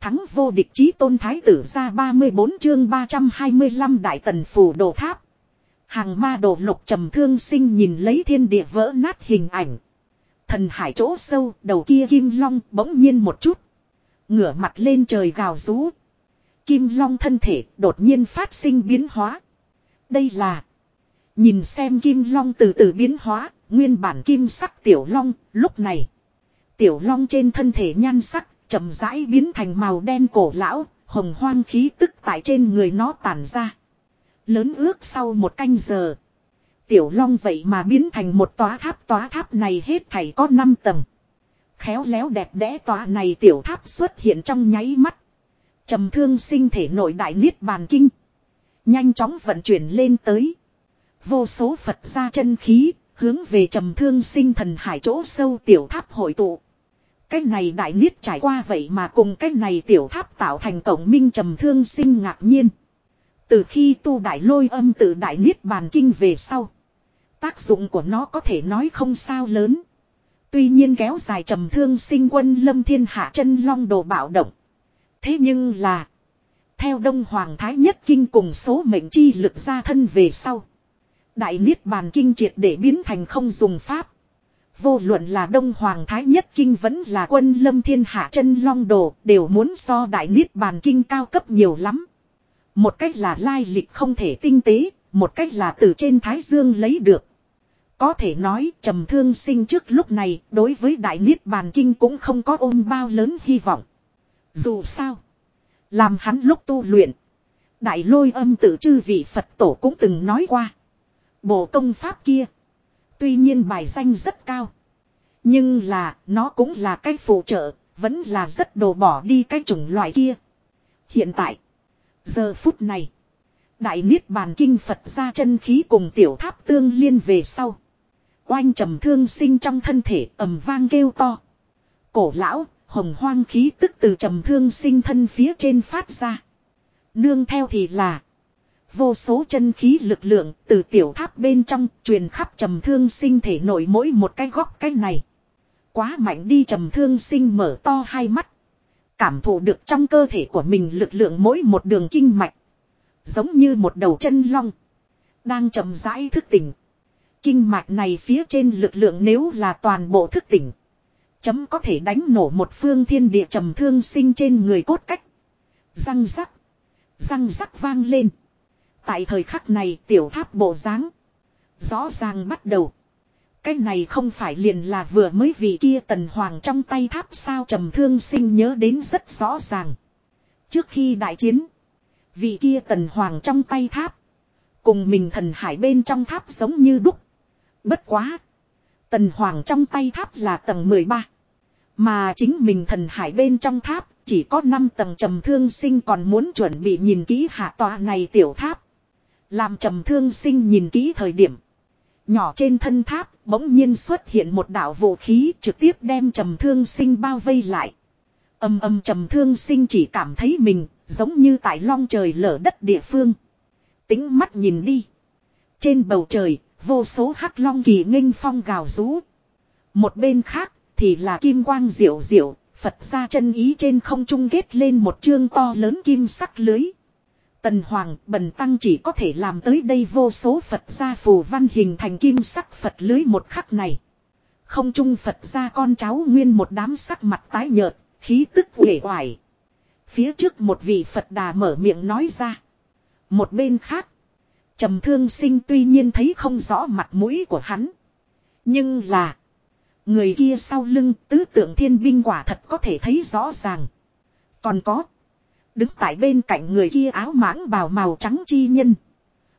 Thắng vô địch chí tôn thái tử ra 34 chương 325 đại tần phủ đồ tháp. Hàng ma đồ lục trầm thương sinh nhìn lấy thiên địa vỡ nát hình ảnh. Thần hải chỗ sâu, đầu kia kim long bỗng nhiên một chút. Ngửa mặt lên trời gào rú. Kim long thân thể đột nhiên phát sinh biến hóa. Đây là. Nhìn xem kim long từ từ biến hóa, nguyên bản kim sắc tiểu long, lúc này. Tiểu long trên thân thể nhan sắc, chậm rãi biến thành màu đen cổ lão, hồng hoang khí tức tại trên người nó tản ra. Lớn ước sau một canh giờ. Tiểu long vậy mà biến thành một tóa tháp tóa tháp này hết thảy có 5 tầng. Khéo léo đẹp đẽ tòa này tiểu tháp xuất hiện trong nháy mắt. trầm thương sinh thể nội đại niết bàn kinh. Nhanh chóng vận chuyển lên tới. Vô số Phật ra chân khí, hướng về trầm thương sinh thần hải chỗ sâu tiểu tháp hội tụ. Cái này đại niết trải qua vậy mà cùng cái này tiểu tháp tạo thành tổng minh trầm thương sinh ngạc nhiên. Từ khi tu đại lôi âm tự đại niết bàn kinh về sau. Tác dụng của nó có thể nói không sao lớn. Tuy nhiên kéo dài trầm thương sinh quân lâm thiên hạ chân long đồ bạo động. Thế nhưng là. Theo Đông Hoàng Thái Nhất Kinh cùng số mệnh chi lực ra thân về sau. Đại Niết Bàn Kinh triệt để biến thành không dùng pháp. Vô luận là Đông Hoàng Thái Nhất Kinh vẫn là quân lâm thiên hạ chân long đồ đều muốn so Đại Niết Bàn Kinh cao cấp nhiều lắm. Một cách là lai lịch không thể tinh tế, một cách là từ trên Thái Dương lấy được. Có thể nói trầm thương sinh trước lúc này đối với Đại Niết Bàn Kinh cũng không có ôm bao lớn hy vọng. Dù sao, làm hắn lúc tu luyện. Đại lôi âm tự chư vị Phật tổ cũng từng nói qua. Bộ công pháp kia. Tuy nhiên bài danh rất cao. Nhưng là nó cũng là cái phụ trợ. Vẫn là rất đồ bỏ đi cái chủng loại kia. Hiện tại. Giờ phút này. Đại Niết Bàn Kinh Phật ra chân khí cùng tiểu tháp tương liên về sau. Oanh trầm thương sinh trong thân thể ầm vang kêu to. Cổ lão, hồng hoang khí tức từ trầm thương sinh thân phía trên phát ra. Nương theo thì là. Vô số chân khí lực lượng từ tiểu tháp bên trong truyền khắp trầm thương sinh thể nổi mỗi một cái góc cái này. Quá mạnh đi trầm thương sinh mở to hai mắt. Cảm thụ được trong cơ thể của mình lực lượng mỗi một đường kinh mạch. Giống như một đầu chân long. Đang chậm rãi thức tỉnh. Kinh mạch này phía trên lực lượng nếu là toàn bộ thức tỉnh. Chấm có thể đánh nổ một phương thiên địa trầm thương sinh trên người cốt cách. Răng rắc. Răng rắc vang lên. Tại thời khắc này tiểu tháp bộ dáng, Rõ ràng bắt đầu. Cái này không phải liền là vừa mới vì kia tần hoàng trong tay tháp sao trầm thương sinh nhớ đến rất rõ ràng. Trước khi đại chiến. Vì kia tần hoàng trong tay tháp. Cùng mình thần hải bên trong tháp giống như đúc. Bất quá. Tần hoàng trong tay tháp là tầng 13. Mà chính mình thần hải bên trong tháp, chỉ có 5 tầng trầm thương sinh còn muốn chuẩn bị nhìn kỹ hạ tòa này tiểu tháp. Làm trầm thương sinh nhìn kỹ thời điểm. Nhỏ trên thân tháp, bỗng nhiên xuất hiện một đạo vũ khí trực tiếp đem trầm thương sinh bao vây lại. Âm âm trầm thương sinh chỉ cảm thấy mình, giống như tại long trời lở đất địa phương. Tính mắt nhìn đi. Trên bầu trời vô số hắc long kỳ nghênh phong gào rú. Một bên khác thì là kim quang diệu diệu, Phật ra chân ý trên không trung kết lên một chương to lớn kim sắc lưới. Tần Hoàng bần tăng chỉ có thể làm tới đây vô số Phật gia phù văn hình thành kim sắc Phật lưới một khắc này. Không trung Phật gia con cháu nguyên một đám sắc mặt tái nhợt, khí tức uể oải. Phía trước một vị Phật đà mở miệng nói ra. Một bên khác, trầm thương sinh tuy nhiên thấy không rõ mặt mũi của hắn. Nhưng là, người kia sau lưng tứ tượng thiên binh quả thật có thể thấy rõ ràng. Còn có, Đứng tại bên cạnh người kia áo mãng bào màu trắng chi nhân.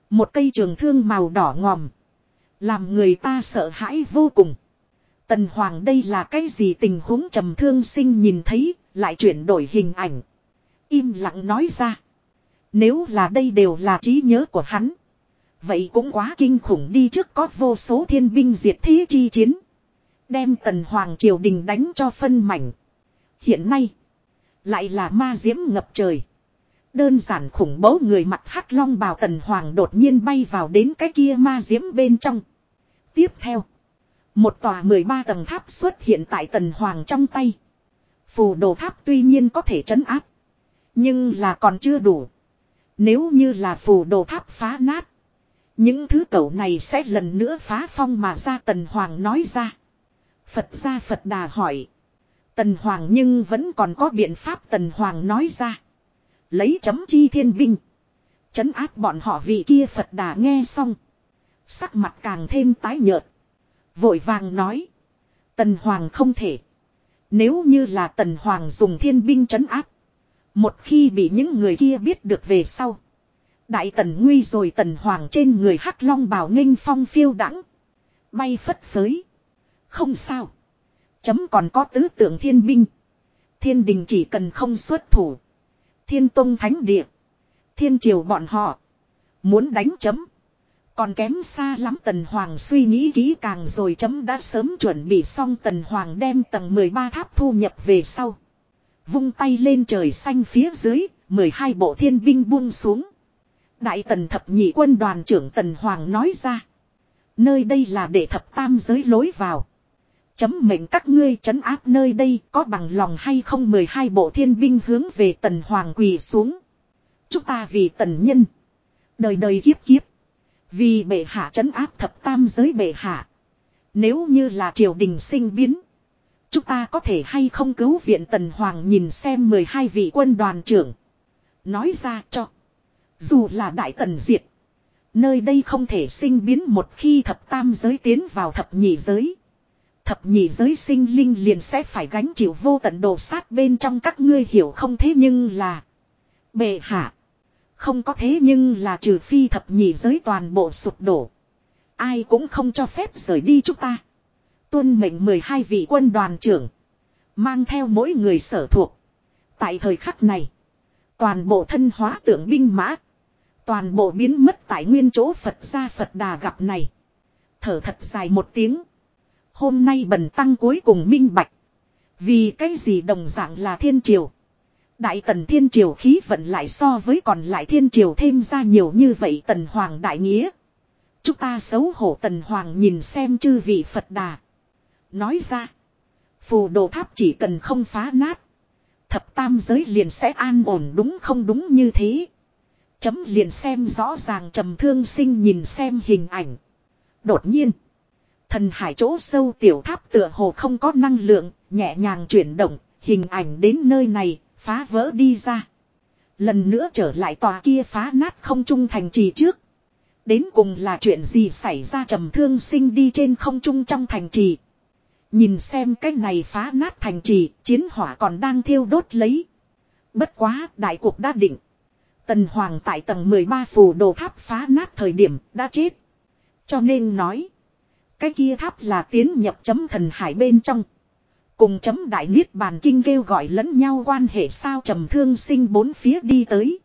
Một cây trường thương màu đỏ ngòm. Làm người ta sợ hãi vô cùng. Tần Hoàng đây là cái gì tình huống trầm thương sinh nhìn thấy, lại chuyển đổi hình ảnh. Im lặng nói ra. Nếu là đây đều là trí nhớ của hắn. Vậy cũng quá kinh khủng đi trước có vô số thiên binh diệt thế chi chiến. Đem tần hoàng triều đình đánh cho phân mảnh. Hiện nay. Lại là ma diễm ngập trời. Đơn giản khủng bố người mặt hắc long bào tần hoàng đột nhiên bay vào đến cái kia ma diễm bên trong. Tiếp theo. Một tòa 13 tầng tháp xuất hiện tại tần hoàng trong tay. Phù đồ tháp tuy nhiên có thể trấn áp. Nhưng là còn chưa đủ. Nếu như là phù đồ tháp phá nát. Những thứ cậu này sẽ lần nữa phá phong mà ra tần hoàng nói ra. Phật ra Phật đà hỏi. Tần Hoàng nhưng vẫn còn có biện pháp Tần Hoàng nói ra. Lấy chấm chi thiên binh. Chấn áp bọn họ vị kia Phật đà nghe xong. Sắc mặt càng thêm tái nhợt. Vội vàng nói. Tần Hoàng không thể. Nếu như là Tần Hoàng dùng thiên binh chấn áp. Một khi bị những người kia biết được về sau. Đại Tần nguy rồi Tần Hoàng trên người hắc long bào nghênh phong phiêu đắng. Bay phất phới. Không sao. Chấm còn có tứ tượng thiên binh. Thiên đình chỉ cần không xuất thủ. Thiên tông thánh địa. Thiên triều bọn họ. Muốn đánh chấm. Còn kém xa lắm Tần Hoàng suy nghĩ kỹ càng rồi chấm đã sớm chuẩn bị xong Tần Hoàng đem tầng 13 tháp thu nhập về sau. Vung tay lên trời xanh phía dưới, 12 bộ thiên binh buông xuống. Đại tần thập nhị quân đoàn trưởng Tần Hoàng nói ra. Nơi đây là để thập tam giới lối vào. Chấm mệnh các ngươi trấn áp nơi đây có bằng lòng hay không 12 bộ thiên binh hướng về tần hoàng quỳ xuống. Chúng ta vì tần nhân. Đời đời kiếp kiếp. Vì bệ hạ trấn áp thập tam giới bệ hạ. Nếu như là triều đình sinh biến. Chúng ta có thể hay không cứu viện Tần Hoàng nhìn xem 12 vị quân đoàn trưởng. Nói ra cho. Dù là đại tần diệt. Nơi đây không thể sinh biến một khi thập tam giới tiến vào thập nhị giới. Thập nhị giới sinh linh liền sẽ phải gánh chịu vô tận đồ sát bên trong các ngươi hiểu không thế nhưng là. Bệ hạ. Không có thế nhưng là trừ phi thập nhị giới toàn bộ sụp đổ. Ai cũng không cho phép rời đi chúng ta. Tuân mệnh 12 vị quân đoàn trưởng. Mang theo mỗi người sở thuộc. Tại thời khắc này. Toàn bộ thân hóa tượng binh mã. Toàn bộ biến mất tại nguyên chỗ Phật gia Phật đà gặp này. Thở thật dài một tiếng. Hôm nay bần tăng cuối cùng minh bạch. Vì cái gì đồng dạng là thiên triều. Đại tần thiên triều khí vận lại so với còn lại thiên triều thêm ra nhiều như vậy tần hoàng đại nghĩa. Chúng ta xấu hổ tần hoàng nhìn xem chư vị Phật đà. Nói ra. Phù đồ tháp chỉ cần không phá nát. Thập tam giới liền sẽ an ổn đúng không đúng như thế. Chấm liền xem rõ ràng trầm thương sinh nhìn xem hình ảnh. Đột nhiên. Thần hải chỗ sâu tiểu tháp tựa hồ không có năng lượng, nhẹ nhàng chuyển động, hình ảnh đến nơi này, phá vỡ đi ra. Lần nữa trở lại tòa kia phá nát không trung thành trì trước. Đến cùng là chuyện gì xảy ra trầm thương sinh đi trên không trung trong thành trì. Nhìn xem cái này phá nát thành trì, chiến hỏa còn đang thiêu đốt lấy. Bất quá, đại cuộc đã định. Tần Hoàng tại tầng 13 phù đồ tháp phá nát thời điểm đã chết. Cho nên nói. Cái kia tháp là tiến nhập chấm thần hải bên trong. Cùng chấm đại niết bàn kinh kêu gọi lẫn nhau quan hệ sao trầm thương sinh bốn phía đi tới.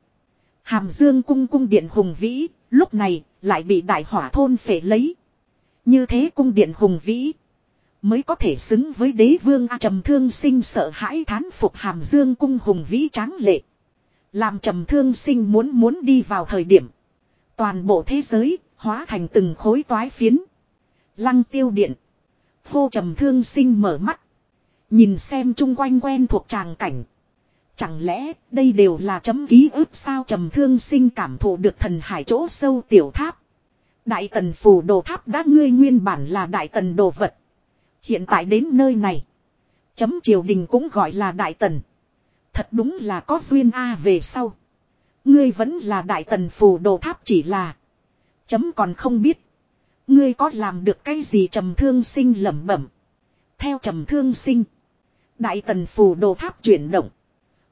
Hàm dương cung cung điện hùng vĩ, lúc này lại bị đại hỏa thôn phệ lấy. Như thế cung điện hùng vĩ. Mới có thể xứng với đế vương A trầm thương sinh sợ hãi thán phục hàm dương cung hùng vĩ tráng lệ. Làm trầm thương sinh muốn muốn đi vào thời điểm. Toàn bộ thế giới hóa thành từng khối toái phiến. Lăng tiêu điện. vô trầm thương sinh mở mắt. Nhìn xem chung quanh quen thuộc tràng cảnh. Chẳng lẽ đây đều là chấm ký ức sao trầm thương sinh cảm thụ được thần hải chỗ sâu tiểu tháp. Đại tần phù đồ tháp đã ngươi nguyên bản là đại tần đồ vật. Hiện tại đến nơi này. Chấm triều đình cũng gọi là đại tần. Thật đúng là có duyên A về sau. Ngươi vẫn là đại tần phù đồ tháp chỉ là. Chấm còn không biết. Ngươi có làm được cái gì trầm thương sinh lẩm bẩm. Theo trầm thương sinh. Đại tần phù đồ tháp chuyển động.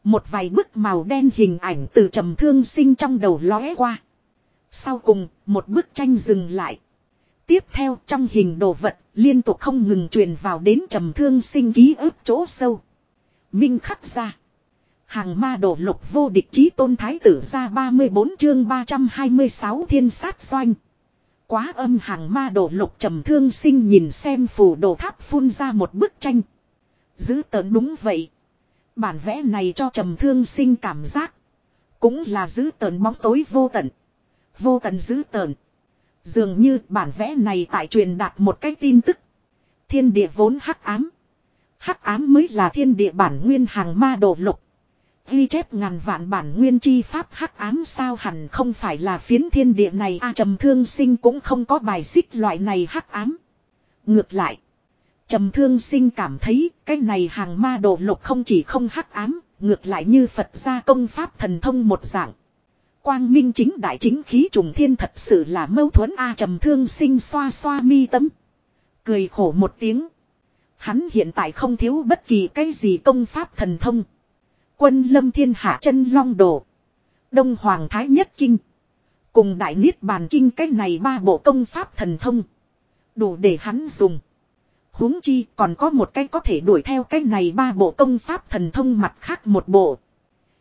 Một vài bức màu đen hình ảnh từ trầm thương sinh trong đầu lóe qua. Sau cùng, một bức tranh dừng lại. Tiếp theo trong hình đồ vật liên tục không ngừng truyền vào đến trầm thương sinh ký ức chỗ sâu. Minh khắc ra. Hàng ma đổ lục vô địch chí tôn thái tử ra 34 chương 326 thiên sát doanh. Quá âm hàng ma đổ lục trầm thương sinh nhìn xem phù đồ tháp phun ra một bức tranh. Giữ tợn đúng vậy. Bản vẽ này cho trầm thương sinh cảm giác. Cũng là giữ tợn bóng tối vô tận. Vô tận giữ tợn. Dường như bản vẽ này tại truyền đạt một cái tin tức. Thiên địa vốn hắc ám. Hắc ám mới là thiên địa bản nguyên hàng ma đồ lục. Ghi chép ngàn vạn bản nguyên chi pháp hắc ám sao hẳn không phải là phiến thiên địa này a trầm thương sinh cũng không có bài xích loại này hắc ám. Ngược lại. Trầm thương sinh cảm thấy cái này hàng ma đồ lục không chỉ không hắc ám, ngược lại như Phật gia công pháp thần thông một dạng. Quang minh chính đại chính khí trùng thiên thật sự là mâu thuẫn A trầm thương sinh xoa xoa mi tấm. Cười khổ một tiếng. Hắn hiện tại không thiếu bất kỳ cái gì công pháp thần thông. Quân lâm thiên hạ chân long đồ. Đông Hoàng Thái Nhất Kinh. Cùng Đại Niết Bàn Kinh cái này ba bộ công pháp thần thông. Đủ để hắn dùng huống chi còn có một cái có thể đuổi theo cái này ba bộ công pháp thần thông mặt khác một bộ.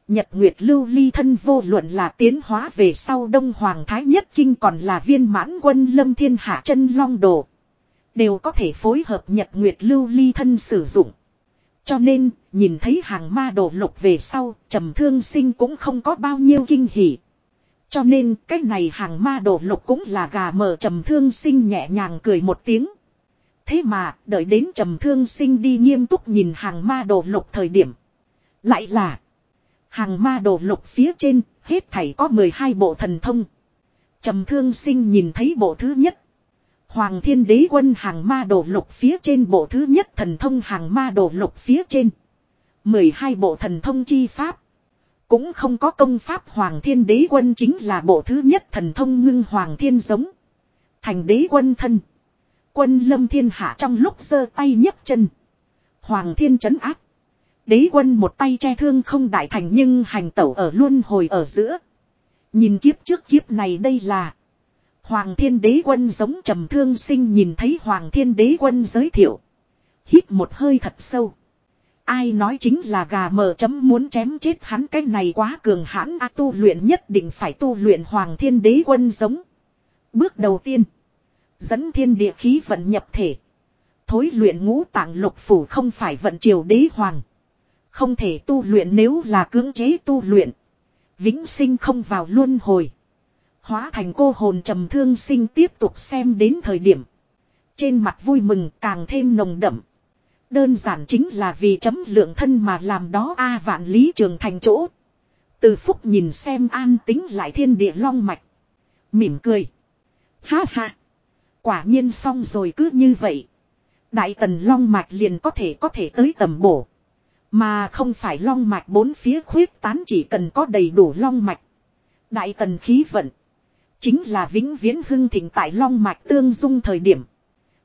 Nhật Nguyệt Lưu Ly thân vô luận là tiến hóa về sau Đông Hoàng Thái Nhất Kinh còn là viên mãn quân lâm thiên hạ chân long đồ. Đều có thể phối hợp Nhật Nguyệt Lưu Ly thân sử dụng. Cho nên, nhìn thấy hàng ma đồ lục về sau, trầm thương sinh cũng không có bao nhiêu kinh hỉ. Cho nên, cái này hàng ma đồ lục cũng là gà mờ trầm thương sinh nhẹ nhàng cười một tiếng. Thế mà, đợi đến trầm thương sinh đi nghiêm túc nhìn hàng ma đồ lục thời điểm. Lại là, hàng ma đồ lục phía trên, hết thảy có 12 bộ thần thông. trầm thương sinh nhìn thấy bộ thứ nhất. Hoàng thiên đế quân hàng ma đồ lục phía trên bộ thứ nhất thần thông hàng ma đồ lục phía trên. 12 bộ thần thông chi pháp. Cũng không có công pháp Hoàng thiên đế quân chính là bộ thứ nhất thần thông ngưng Hoàng thiên giống. Thành đế quân thân. Quân lâm thiên hạ trong lúc giơ tay nhấc chân. Hoàng thiên trấn áp. Đế quân một tay che thương không đại thành nhưng hành tẩu ở luôn hồi ở giữa. Nhìn kiếp trước kiếp này đây là. Hoàng thiên đế quân giống trầm thương sinh nhìn thấy hoàng thiên đế quân giới thiệu. Hít một hơi thật sâu. Ai nói chính là gà mờ chấm muốn chém chết hắn, cái này quá cường hãn a, tu luyện nhất định phải tu luyện hoàng thiên đế quân giống. Bước đầu tiên. Dẫn thiên địa khí vận nhập thể. Thối luyện ngũ tạng lục phủ không phải vận triều đế hoàng. Không thể tu luyện nếu là cưỡng chế tu luyện. Vĩnh sinh không vào luân hồi. Hóa thành cô hồn trầm thương sinh tiếp tục xem đến thời điểm. Trên mặt vui mừng càng thêm nồng đậm. Đơn giản chính là vì chấm lượng thân mà làm đó a vạn lý trường thành chỗ. Từ phúc nhìn xem an tính lại thiên địa long mạch. Mỉm cười. Ha ha. Quả nhiên xong rồi cứ như vậy. Đại tần long mạch liền có thể có thể tới tầm bổ. Mà không phải long mạch bốn phía khuyết tán chỉ cần có đầy đủ long mạch. Đại tần khí vận. Chính là vĩnh viễn hưng thịnh tại long mạch tương dung thời điểm.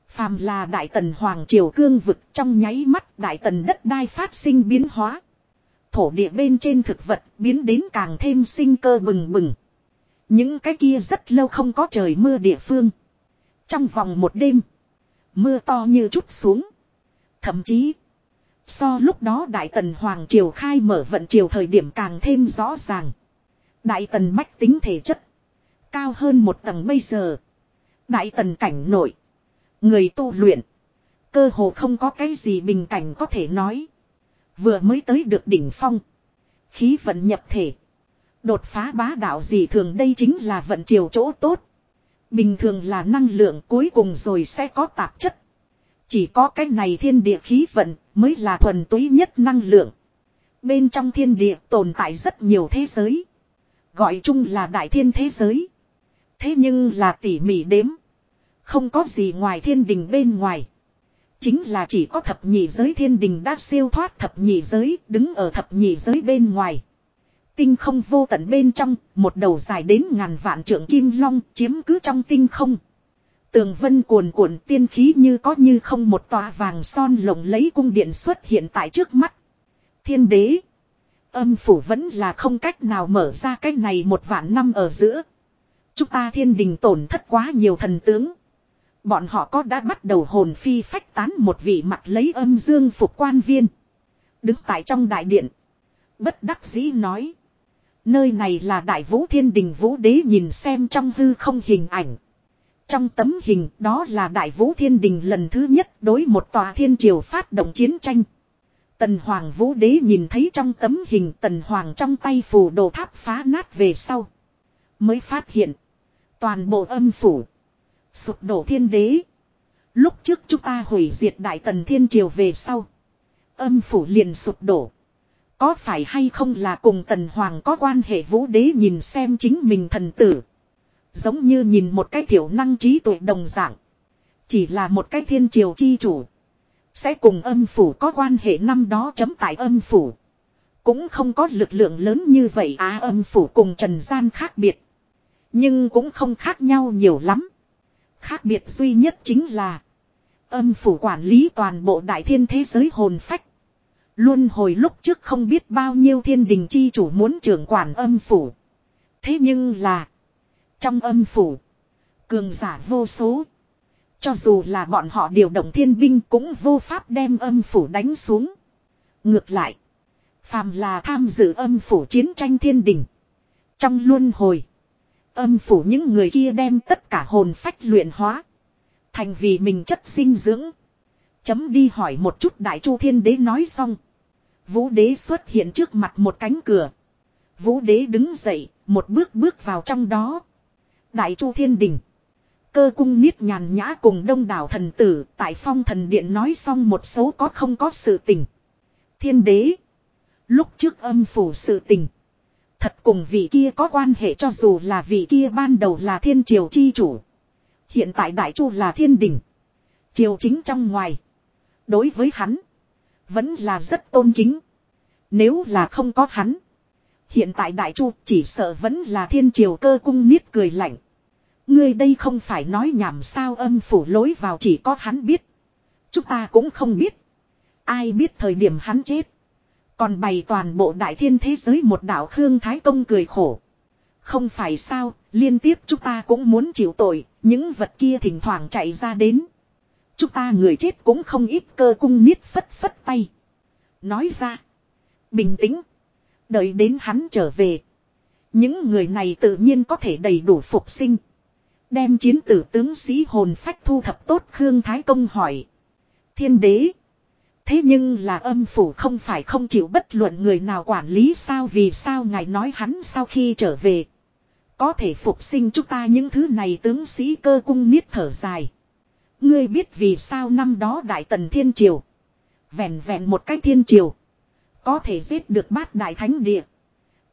Phàm là đại tần hoàng triều cương vực trong nháy mắt đại tần đất đai phát sinh biến hóa. Thổ địa bên trên thực vật biến đến càng thêm sinh cơ bừng bừng. Những cái kia rất lâu không có trời mưa địa phương. Trong vòng một đêm. Mưa to như chút xuống. Thậm chí. So lúc đó Đại Tần Hoàng Triều khai mở vận triều thời điểm càng thêm rõ ràng. Đại Tần mách tính thể chất. Cao hơn một tầng bây giờ. Đại Tần cảnh nội. Người tu luyện. Cơ hồ không có cái gì bình cảnh có thể nói. Vừa mới tới được đỉnh phong. Khí vận nhập thể. Đột phá bá đạo gì thường đây chính là vận triều chỗ tốt. Bình thường là năng lượng cuối cùng rồi sẽ có tạp chất. Chỉ có cái này thiên địa khí vận mới là thuần túy nhất năng lượng. Bên trong thiên địa tồn tại rất nhiều thế giới. Gọi chung là đại thiên thế giới. Thế nhưng là tỉ mỉ đếm. Không có gì ngoài thiên đình bên ngoài. Chính là chỉ có thập nhị giới thiên đình đã siêu thoát thập nhị giới đứng ở thập nhị giới bên ngoài. Tinh không vô tận bên trong, một đầu dài đến ngàn vạn trượng kim long chiếm cứ trong tinh không. Tường vân cuồn cuộn tiên khí như có như không một tòa vàng son lồng lấy cung điện xuất hiện tại trước mắt. Thiên đế. Âm phủ vẫn là không cách nào mở ra cái này một vạn năm ở giữa. Chúng ta thiên đình tổn thất quá nhiều thần tướng. Bọn họ có đã bắt đầu hồn phi phách tán một vị mặt lấy âm dương phục quan viên. Đứng tại trong đại điện. Bất đắc dĩ nói. Nơi này là đại vũ thiên đình vũ đế nhìn xem trong hư không hình ảnh. Trong tấm hình đó là đại vũ thiên đình lần thứ nhất đối một tòa thiên triều phát động chiến tranh. Tần Hoàng vũ đế nhìn thấy trong tấm hình tần Hoàng trong tay phù đồ tháp phá nát về sau. Mới phát hiện. Toàn bộ âm phủ. Sụp đổ thiên đế. Lúc trước chúng ta hủy diệt đại tần thiên triều về sau. Âm phủ liền sụp đổ. Có phải hay không là cùng tần hoàng có quan hệ vũ đế nhìn xem chính mình thần tử. Giống như nhìn một cái thiểu năng trí tuệ đồng dạng. Chỉ là một cái thiên triều chi chủ. Sẽ cùng âm phủ có quan hệ năm đó chấm tại âm phủ. Cũng không có lực lượng lớn như vậy á âm phủ cùng trần gian khác biệt. Nhưng cũng không khác nhau nhiều lắm. Khác biệt duy nhất chính là. Âm phủ quản lý toàn bộ đại thiên thế giới hồn phách. Luôn hồi lúc trước không biết bao nhiêu thiên đình chi chủ muốn trưởng quản âm phủ. Thế nhưng là. Trong âm phủ. Cường giả vô số. Cho dù là bọn họ điều động thiên binh cũng vô pháp đem âm phủ đánh xuống. Ngược lại. Phàm là tham dự âm phủ chiến tranh thiên đình. Trong luân hồi. Âm phủ những người kia đem tất cả hồn phách luyện hóa. Thành vì mình chất sinh dưỡng. Chấm đi hỏi một chút đại chu thiên đế nói xong. Vũ đế xuất hiện trước mặt một cánh cửa. Vũ đế đứng dậy, một bước bước vào trong đó. Đại chu thiên đình. Cơ cung niết nhàn nhã cùng đông đảo thần tử tại phong thần điện nói xong một số có không có sự tình. Thiên đế. Lúc trước âm phủ sự tình. Thật cùng vị kia có quan hệ cho dù là vị kia ban đầu là thiên triều chi chủ. Hiện tại đại chu là thiên đỉnh. Triều chính trong ngoài. Đối với hắn. Vẫn là rất tôn kính. Nếu là không có hắn. Hiện tại đại chu chỉ sợ vẫn là thiên triều cơ cung niết cười lạnh. Ngươi đây không phải nói nhảm sao âm phủ lối vào chỉ có hắn biết. Chúng ta cũng không biết. Ai biết thời điểm hắn chết. Còn bày toàn bộ đại thiên thế giới một đạo Khương Thái Công cười khổ. Không phải sao, liên tiếp chúng ta cũng muốn chịu tội, những vật kia thỉnh thoảng chạy ra đến. Chúng ta người chết cũng không ít cơ cung niết phất phất tay. Nói ra. Bình tĩnh. Đợi đến hắn trở về. Những người này tự nhiên có thể đầy đủ phục sinh. Đem chiến tử tướng sĩ hồn phách thu thập tốt Khương Thái Công hỏi. Thiên đế. Thế nhưng là âm phủ không phải không chịu bất luận người nào quản lý sao vì sao ngài nói hắn sau khi trở về. Có thể phục sinh chúng ta những thứ này tướng sĩ cơ cung niết thở dài. Ngươi biết vì sao năm đó Đại Tần Thiên Triều. Vẹn vẹn một cái Thiên Triều. Có thể giết được bát Đại Thánh Địa.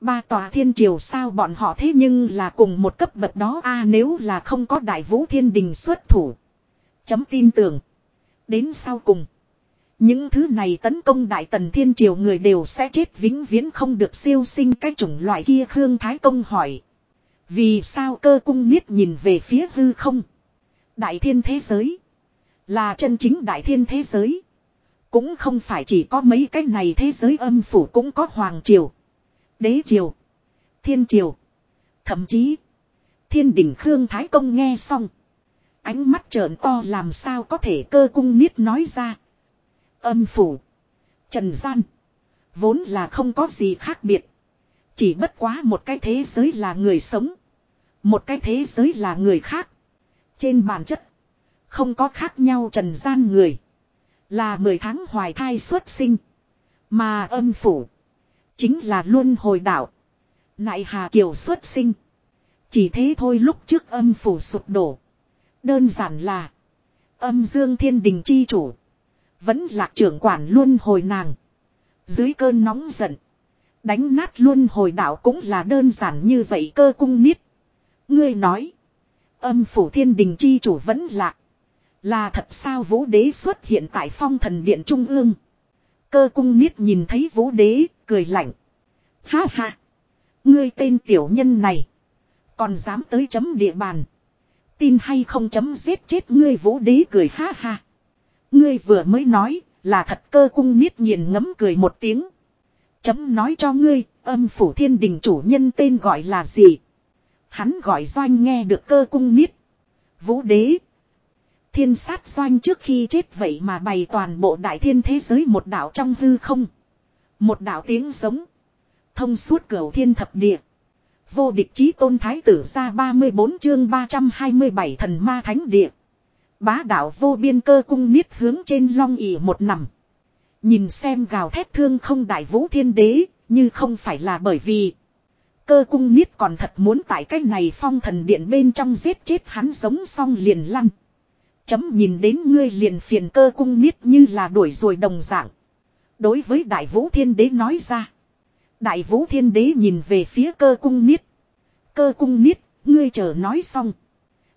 Ba tòa Thiên Triều sao bọn họ thế nhưng là cùng một cấp bậc đó a, nếu là không có Đại Vũ Thiên Đình xuất thủ. Chấm tin tưởng. Đến sau cùng. Những thứ này tấn công Đại Tần Thiên Triều người đều sẽ chết vĩnh viễn không được siêu sinh cái chủng loại kia, Khương Thái Công hỏi. Vì sao cơ cung niết nhìn về phía hư không? Đại thiên thế giới. Là chân chính đại thiên thế giới. Cũng không phải chỉ có mấy cái này thế giới âm phủ cũng có hoàng triều. Đế triều. Thiên triều. Thậm chí. Thiên đỉnh Khương Thái Công nghe xong. Ánh mắt trợn to làm sao có thể cơ cung niết nói ra. Âm phủ. Trần gian. Vốn là không có gì khác biệt. Chỉ bất quá một cái thế giới là người sống. Một cái thế giới là người khác. Trên bản chất. Không có khác nhau trần gian người. Là 10 tháng hoài thai xuất sinh. Mà âm phủ. Chính là luân hồi đạo. Nại hà kiều xuất sinh. Chỉ thế thôi lúc trước âm phủ sụp đổ. Đơn giản là. Âm dương thiên đình chi chủ. Vẫn là trưởng quản luôn hồi nàng. Dưới cơn nóng giận. Đánh nát luôn hồi đạo cũng là đơn giản như vậy cơ cung niết. Ngươi nói. Âm phủ thiên đình chi chủ vẫn lạc. Là thật sao vũ đế xuất hiện tại phong thần điện trung ương. Cơ cung niết nhìn thấy vũ đế, cười lạnh. Ha ha. Ngươi tên tiểu nhân này. Còn dám tới chấm địa bàn. Tin hay không chấm giết chết ngươi vũ đế cười ha ha. Ngươi vừa mới nói là thật cơ cung niết nhìn ngấm cười một tiếng. Chấm nói cho ngươi, âm phủ thiên đình chủ nhân tên gọi là gì? Hắn gọi doanh nghe được cơ cung niết. Vũ đế. Thiên sát doanh trước khi chết vậy mà bày toàn bộ đại thiên thế giới một đảo trong hư không. Một đảo tiếng sống Thông suốt cửu thiên thập địa. Vô địch chí tôn thái tử ra 34 chương 327 thần ma thánh địa. Bá đạo vô biên cơ cung niết hướng trên long ỉ một nằm. Nhìn xem gào thét thương không đại vũ thiên đế, như không phải là bởi vì cơ cung niết còn thật muốn tại cái này phong thần điện bên trong giết chết hắn giống xong liền lăn. Chấm nhìn đến ngươi liền phiền cơ cung niết như là đuổi rồi đồng dạng. Đối với đại vũ thiên đế nói ra. Đại vũ thiên đế nhìn về phía cơ cung niết. Cơ cung niết, ngươi chờ nói xong.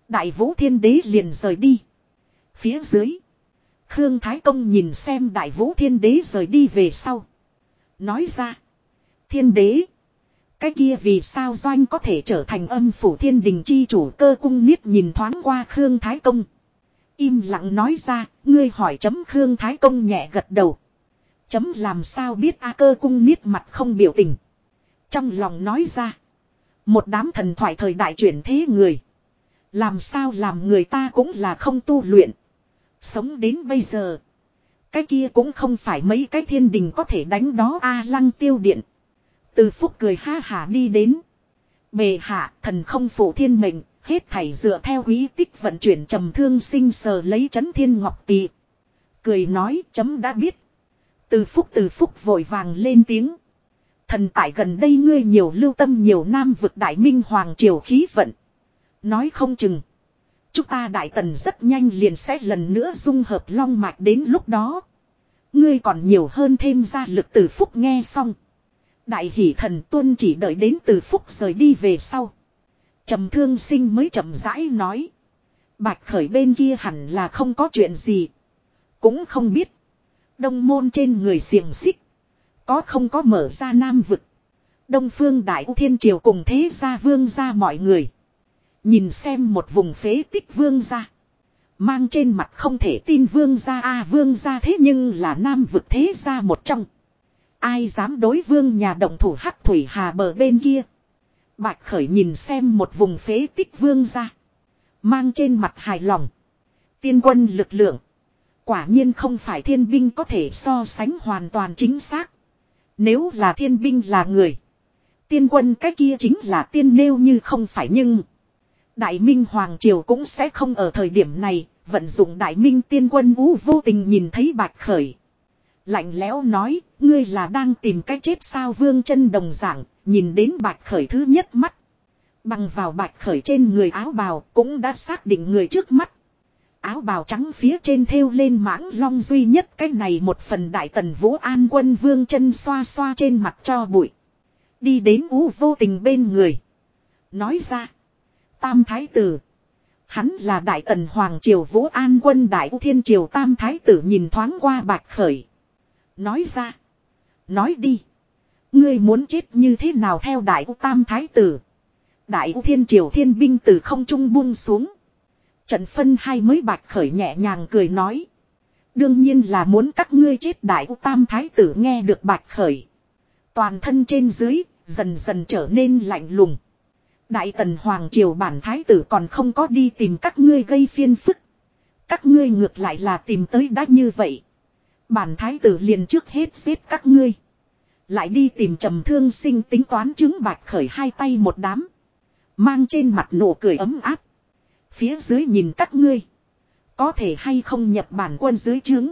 Đại vũ thiên đế liền rời đi. Phía dưới. Khương Thái Công nhìn xem đại vũ thiên đế rời đi về sau. Nói ra. Thiên đế. Cái kia vì sao doanh có thể trở thành âm phủ thiên đình chi chủ cơ cung niết nhìn thoáng qua Khương Thái Công. Im lặng nói ra, ngươi hỏi chấm Khương Thái Công nhẹ gật đầu. Chấm làm sao biết A cơ cung niết mặt không biểu tình. Trong lòng nói ra. Một đám thần thoại thời đại chuyển thế người. Làm sao làm người ta cũng là không tu luyện. Sống đến bây giờ. Cái kia cũng không phải mấy cái thiên đình có thể đánh đó A lăng tiêu điện. Từ phúc cười ha hả đi đến. Bề hạ thần không phụ thiên mệnh, hết thảy dựa theo quý tích vận chuyển trầm thương sinh sờ lấy chấn thiên ngọc tỳ. Cười nói chấm đã biết. Từ phúc từ phúc vội vàng lên tiếng. Thần tại gần đây ngươi nhiều lưu tâm nhiều nam vực đại minh hoàng triều khí vận. Nói không chừng. Chúng ta đại tần rất nhanh liền sẽ lần nữa dung hợp long mạch đến lúc đó. Ngươi còn nhiều hơn thêm ra lực từ phúc nghe xong. Đại hỷ thần tuân chỉ đợi đến từ phúc rời đi về sau. trầm thương sinh mới chậm rãi nói. Bạch khởi bên kia hẳn là không có chuyện gì. Cũng không biết. Đông môn trên người xiềng xích. Có không có mở ra nam vực. Đông phương đại u thiên triều cùng thế gia vương gia mọi người. Nhìn xem một vùng phế tích vương gia. Mang trên mặt không thể tin vương gia a à, vương gia thế nhưng là nam vực thế gia một trong. Ai dám đối vương nhà động thủ hắc thủy hà bờ bên kia. Bạch khởi nhìn xem một vùng phế tích vương gia. Mang trên mặt hài lòng. Tiên quân lực lượng. Quả nhiên không phải thiên binh có thể so sánh hoàn toàn chính xác. Nếu là thiên binh là người. Tiên quân cái kia chính là tiên nêu như không phải nhưng. Đại Minh Hoàng Triều cũng sẽ không ở thời điểm này, vận dụng Đại Minh tiên quân vũ vô tình nhìn thấy bạch khởi. Lạnh lẽo nói, ngươi là đang tìm cách chết sao vương chân đồng dạng, nhìn đến bạch khởi thứ nhất mắt. Bằng vào bạch khởi trên người áo bào cũng đã xác định người trước mắt. Áo bào trắng phía trên thêu lên mãng long duy nhất cái này một phần đại tần vũ an quân vương chân xoa xoa trên mặt cho bụi. Đi đến ú vô tình bên người. Nói ra. Tam thái tử. Hắn là đại tần hoàng triều vũ an quân đại u thiên triều tam thái tử nhìn thoáng qua bạch khởi. Nói ra. Nói đi. Ngươi muốn chết như thế nào theo đại u tam thái tử. Đại u thiên triều thiên binh từ không trung buông xuống. Trận phân hai mới bạch khởi nhẹ nhàng cười nói. Đương nhiên là muốn các ngươi chết đại u tam thái tử nghe được bạch khởi. Toàn thân trên dưới, dần dần trở nên lạnh lùng. Đại tần Hoàng Triều bản thái tử còn không có đi tìm các ngươi gây phiên phức. Các ngươi ngược lại là tìm tới đã như vậy. Bản thái tử liền trước hết giết các ngươi. Lại đi tìm trầm thương sinh tính toán chứng bạch khởi hai tay một đám. Mang trên mặt nụ cười ấm áp. Phía dưới nhìn các ngươi. Có thể hay không nhập bản quân dưới trướng.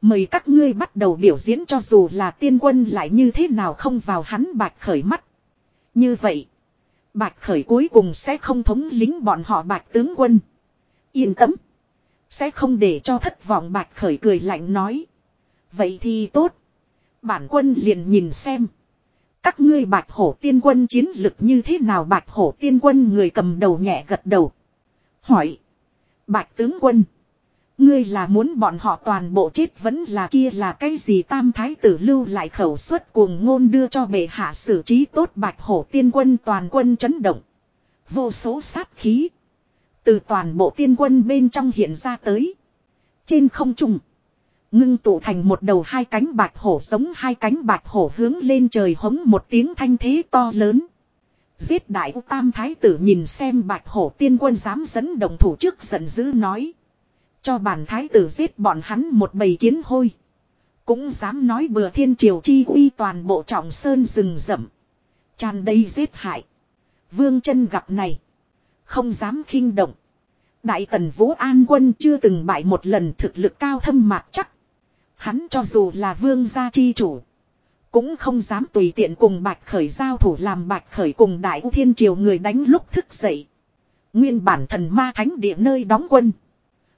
Mời các ngươi bắt đầu biểu diễn cho dù là tiên quân lại như thế nào không vào hắn bạch khởi mắt. Như vậy. Bạch khởi cuối cùng sẽ không thống lính bọn họ bạch tướng quân. Yên tâm. Sẽ không để cho thất vọng bạch khởi cười lạnh nói. Vậy thì tốt. Bản quân liền nhìn xem. Các ngươi bạch hổ tiên quân chiến lực như thế nào bạch hổ tiên quân người cầm đầu nhẹ gật đầu. Hỏi. Bạch tướng quân. Ngươi là muốn bọn họ toàn bộ chết vẫn là kia là cái gì tam thái tử lưu lại khẩu suất cuồng ngôn đưa cho bệ hạ xử trí tốt bạch hổ tiên quân toàn quân chấn động. Vô số sát khí. Từ toàn bộ tiên quân bên trong hiện ra tới. Trên không trung. Ngưng tụ thành một đầu hai cánh bạch hổ giống hai cánh bạch hổ hướng lên trời hống một tiếng thanh thế to lớn. Giết đại U Tam Thái tử nhìn xem bạch hổ tiên quân dám dẫn đồng thủ trước giận dữ nói. Cho bản thái tử giết bọn hắn một bầy kiến hôi. Cũng dám nói bừa thiên triều chi uy toàn bộ trọng sơn rừng rậm. Tràn đầy giết hại. Vương chân gặp này. Không dám khinh động. Đại tần vũ an quân chưa từng bại một lần thực lực cao thâm mạc chắc. Hắn cho dù là vương gia chi chủ. Cũng không dám tùy tiện cùng bạch khởi giao thủ làm bạch khởi cùng đại u thiên triều người đánh lúc thức dậy. Nguyên bản thần ma thánh địa nơi đóng quân.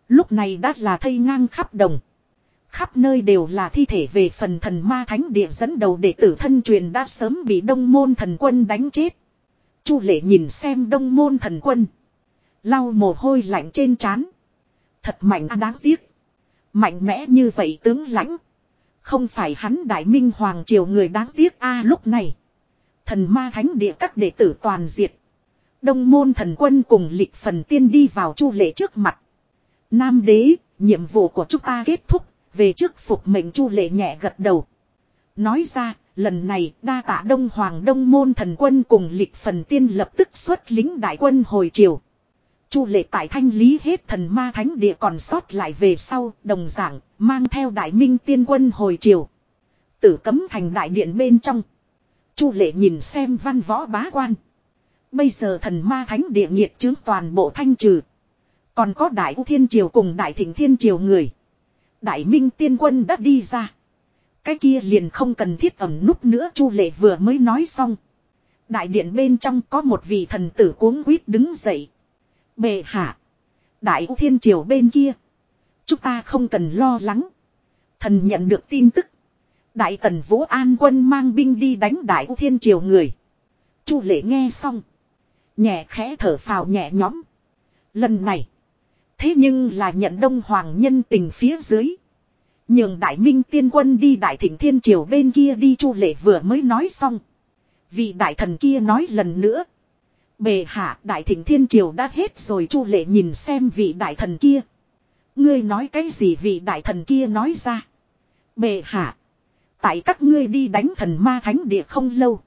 Lúc này đã là thây ngang khắp đồng. Khắp nơi đều là thi thể về phần thần ma thánh địa dẫn đầu đệ tử thân truyền đã sớm bị đông môn thần quân đánh chết. Chu lệ nhìn xem đông môn thần quân. Lau mồ hôi lạnh trên trán. Thật mạnh à, đáng tiếc. Mạnh mẽ như vậy tướng lãnh. Không phải hắn đại minh hoàng triều người đáng tiếc a à, lúc này. Thần ma thánh địa các đệ tử toàn diệt. Đông môn thần quân cùng lịch phần tiên đi vào chu lệ trước mặt. Nam đế, nhiệm vụ của chúng ta kết thúc, về trước phục mệnh chu lệ nhẹ gật đầu. Nói ra, lần này đa tạ đông hoàng đông môn thần quân cùng lịch phần tiên lập tức xuất lính đại quân hồi triều. Chu lệ tại thanh lý hết thần ma thánh địa còn sót lại về sau, đồng giảng, mang theo đại minh tiên quân hồi triều. Tử cấm thành đại điện bên trong. Chu lệ nhìn xem văn võ bá quan. Bây giờ thần ma thánh địa nghiệt chứng toàn bộ thanh trừ. Còn có đại U Thiên Triều cùng đại thịnh Thiên Triều người. Đại Minh Tiên Quân đã đi ra. Cái kia liền không cần thiết ẩm nút nữa, Chu Lệ vừa mới nói xong. Đại điện bên trong có một vị thần tử cuống quýt đứng dậy. Bệ hạ. Đại U Thiên Triều bên kia. Chúng ta không cần lo lắng. Thần nhận được tin tức. Đại tần Vũ An quân mang binh đi đánh đại U Thiên Triều người. Chu lệ nghe xong. Nhẹ khẽ thở phào nhẹ nhõm. Lần này. Thế nhưng là nhận đông hoàng nhân tình phía dưới. Nhường đại minh tiên quân đi đại thịnh thiên triều bên kia đi chu lệ vừa mới nói xong. Vị đại thần kia nói lần nữa. Bề hạ đại thịnh thiên triều đã hết rồi chu lệ nhìn xem vị đại thần kia. Ngươi nói cái gì vị đại thần kia nói ra. Bề hạ. Tại các ngươi đi đánh thần ma thánh địa không lâu.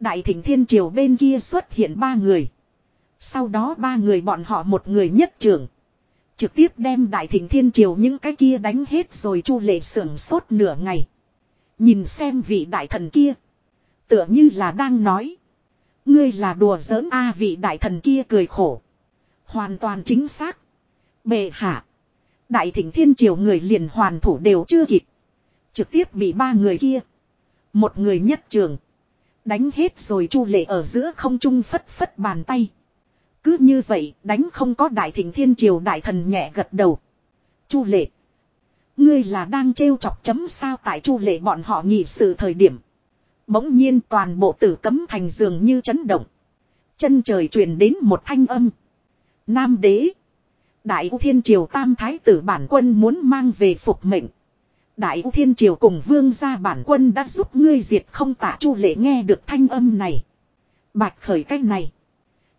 Đại thịnh thiên triều bên kia xuất hiện ba người. Sau đó ba người bọn họ một người nhất trưởng. Trực tiếp đem đại thịnh thiên triều những cái kia đánh hết rồi chu lệ sưởng sốt nửa ngày. Nhìn xem vị đại thần kia. Tựa như là đang nói. Ngươi là đùa giỡn a à, vị đại thần kia cười khổ. Hoàn toàn chính xác. Bệ hạ. Đại thịnh thiên triều người liền hoàn thủ đều chưa kịp. Trực tiếp bị ba người kia. Một người nhất trường. Đánh hết rồi chu lệ ở giữa không trung phất phất bàn tay. Cứ như vậy, đánh không có đại thịnh thiên triều đại thần nhẹ gật đầu. Chu lệ. Ngươi là đang trêu chọc chấm sao tại chu lệ bọn họ nghỉ sự thời điểm. Bỗng nhiên toàn bộ tử cấm thành dường như chấn động. Chân trời truyền đến một thanh âm. Nam đế. Đại U Thiên Triều Tam Thái tử bản quân muốn mang về phục mệnh. Đại U Thiên Triều cùng vương gia bản quân đã giúp ngươi diệt không tả chu lệ nghe được thanh âm này. Bạch khởi cách này.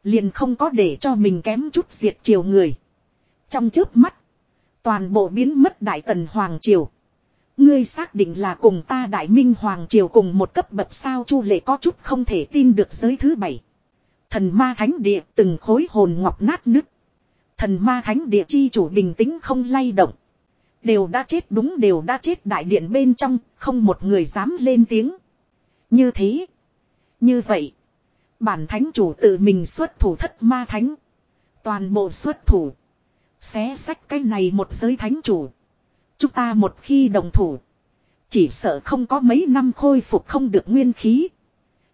Liền không có để cho mình kém chút diệt triều người. Trong trước mắt. Toàn bộ biến mất đại tần Hoàng Triều. Ngươi xác định là cùng ta đại minh Hoàng Triều cùng một cấp bậc sao chu lệ có chút không thể tin được giới thứ bảy. Thần ma thánh địa từng khối hồn ngọc nát nứt. Thần ma thánh địa chi chủ bình tĩnh không lay động. Đều đã chết đúng đều đã chết đại điện bên trong, không một người dám lên tiếng. Như thế. Như vậy. Bản thánh chủ tự mình xuất thủ thất ma thánh. Toàn bộ xuất thủ. Xé sách cái này một giới thánh chủ. Chúng ta một khi đồng thủ. Chỉ sợ không có mấy năm khôi phục không được nguyên khí.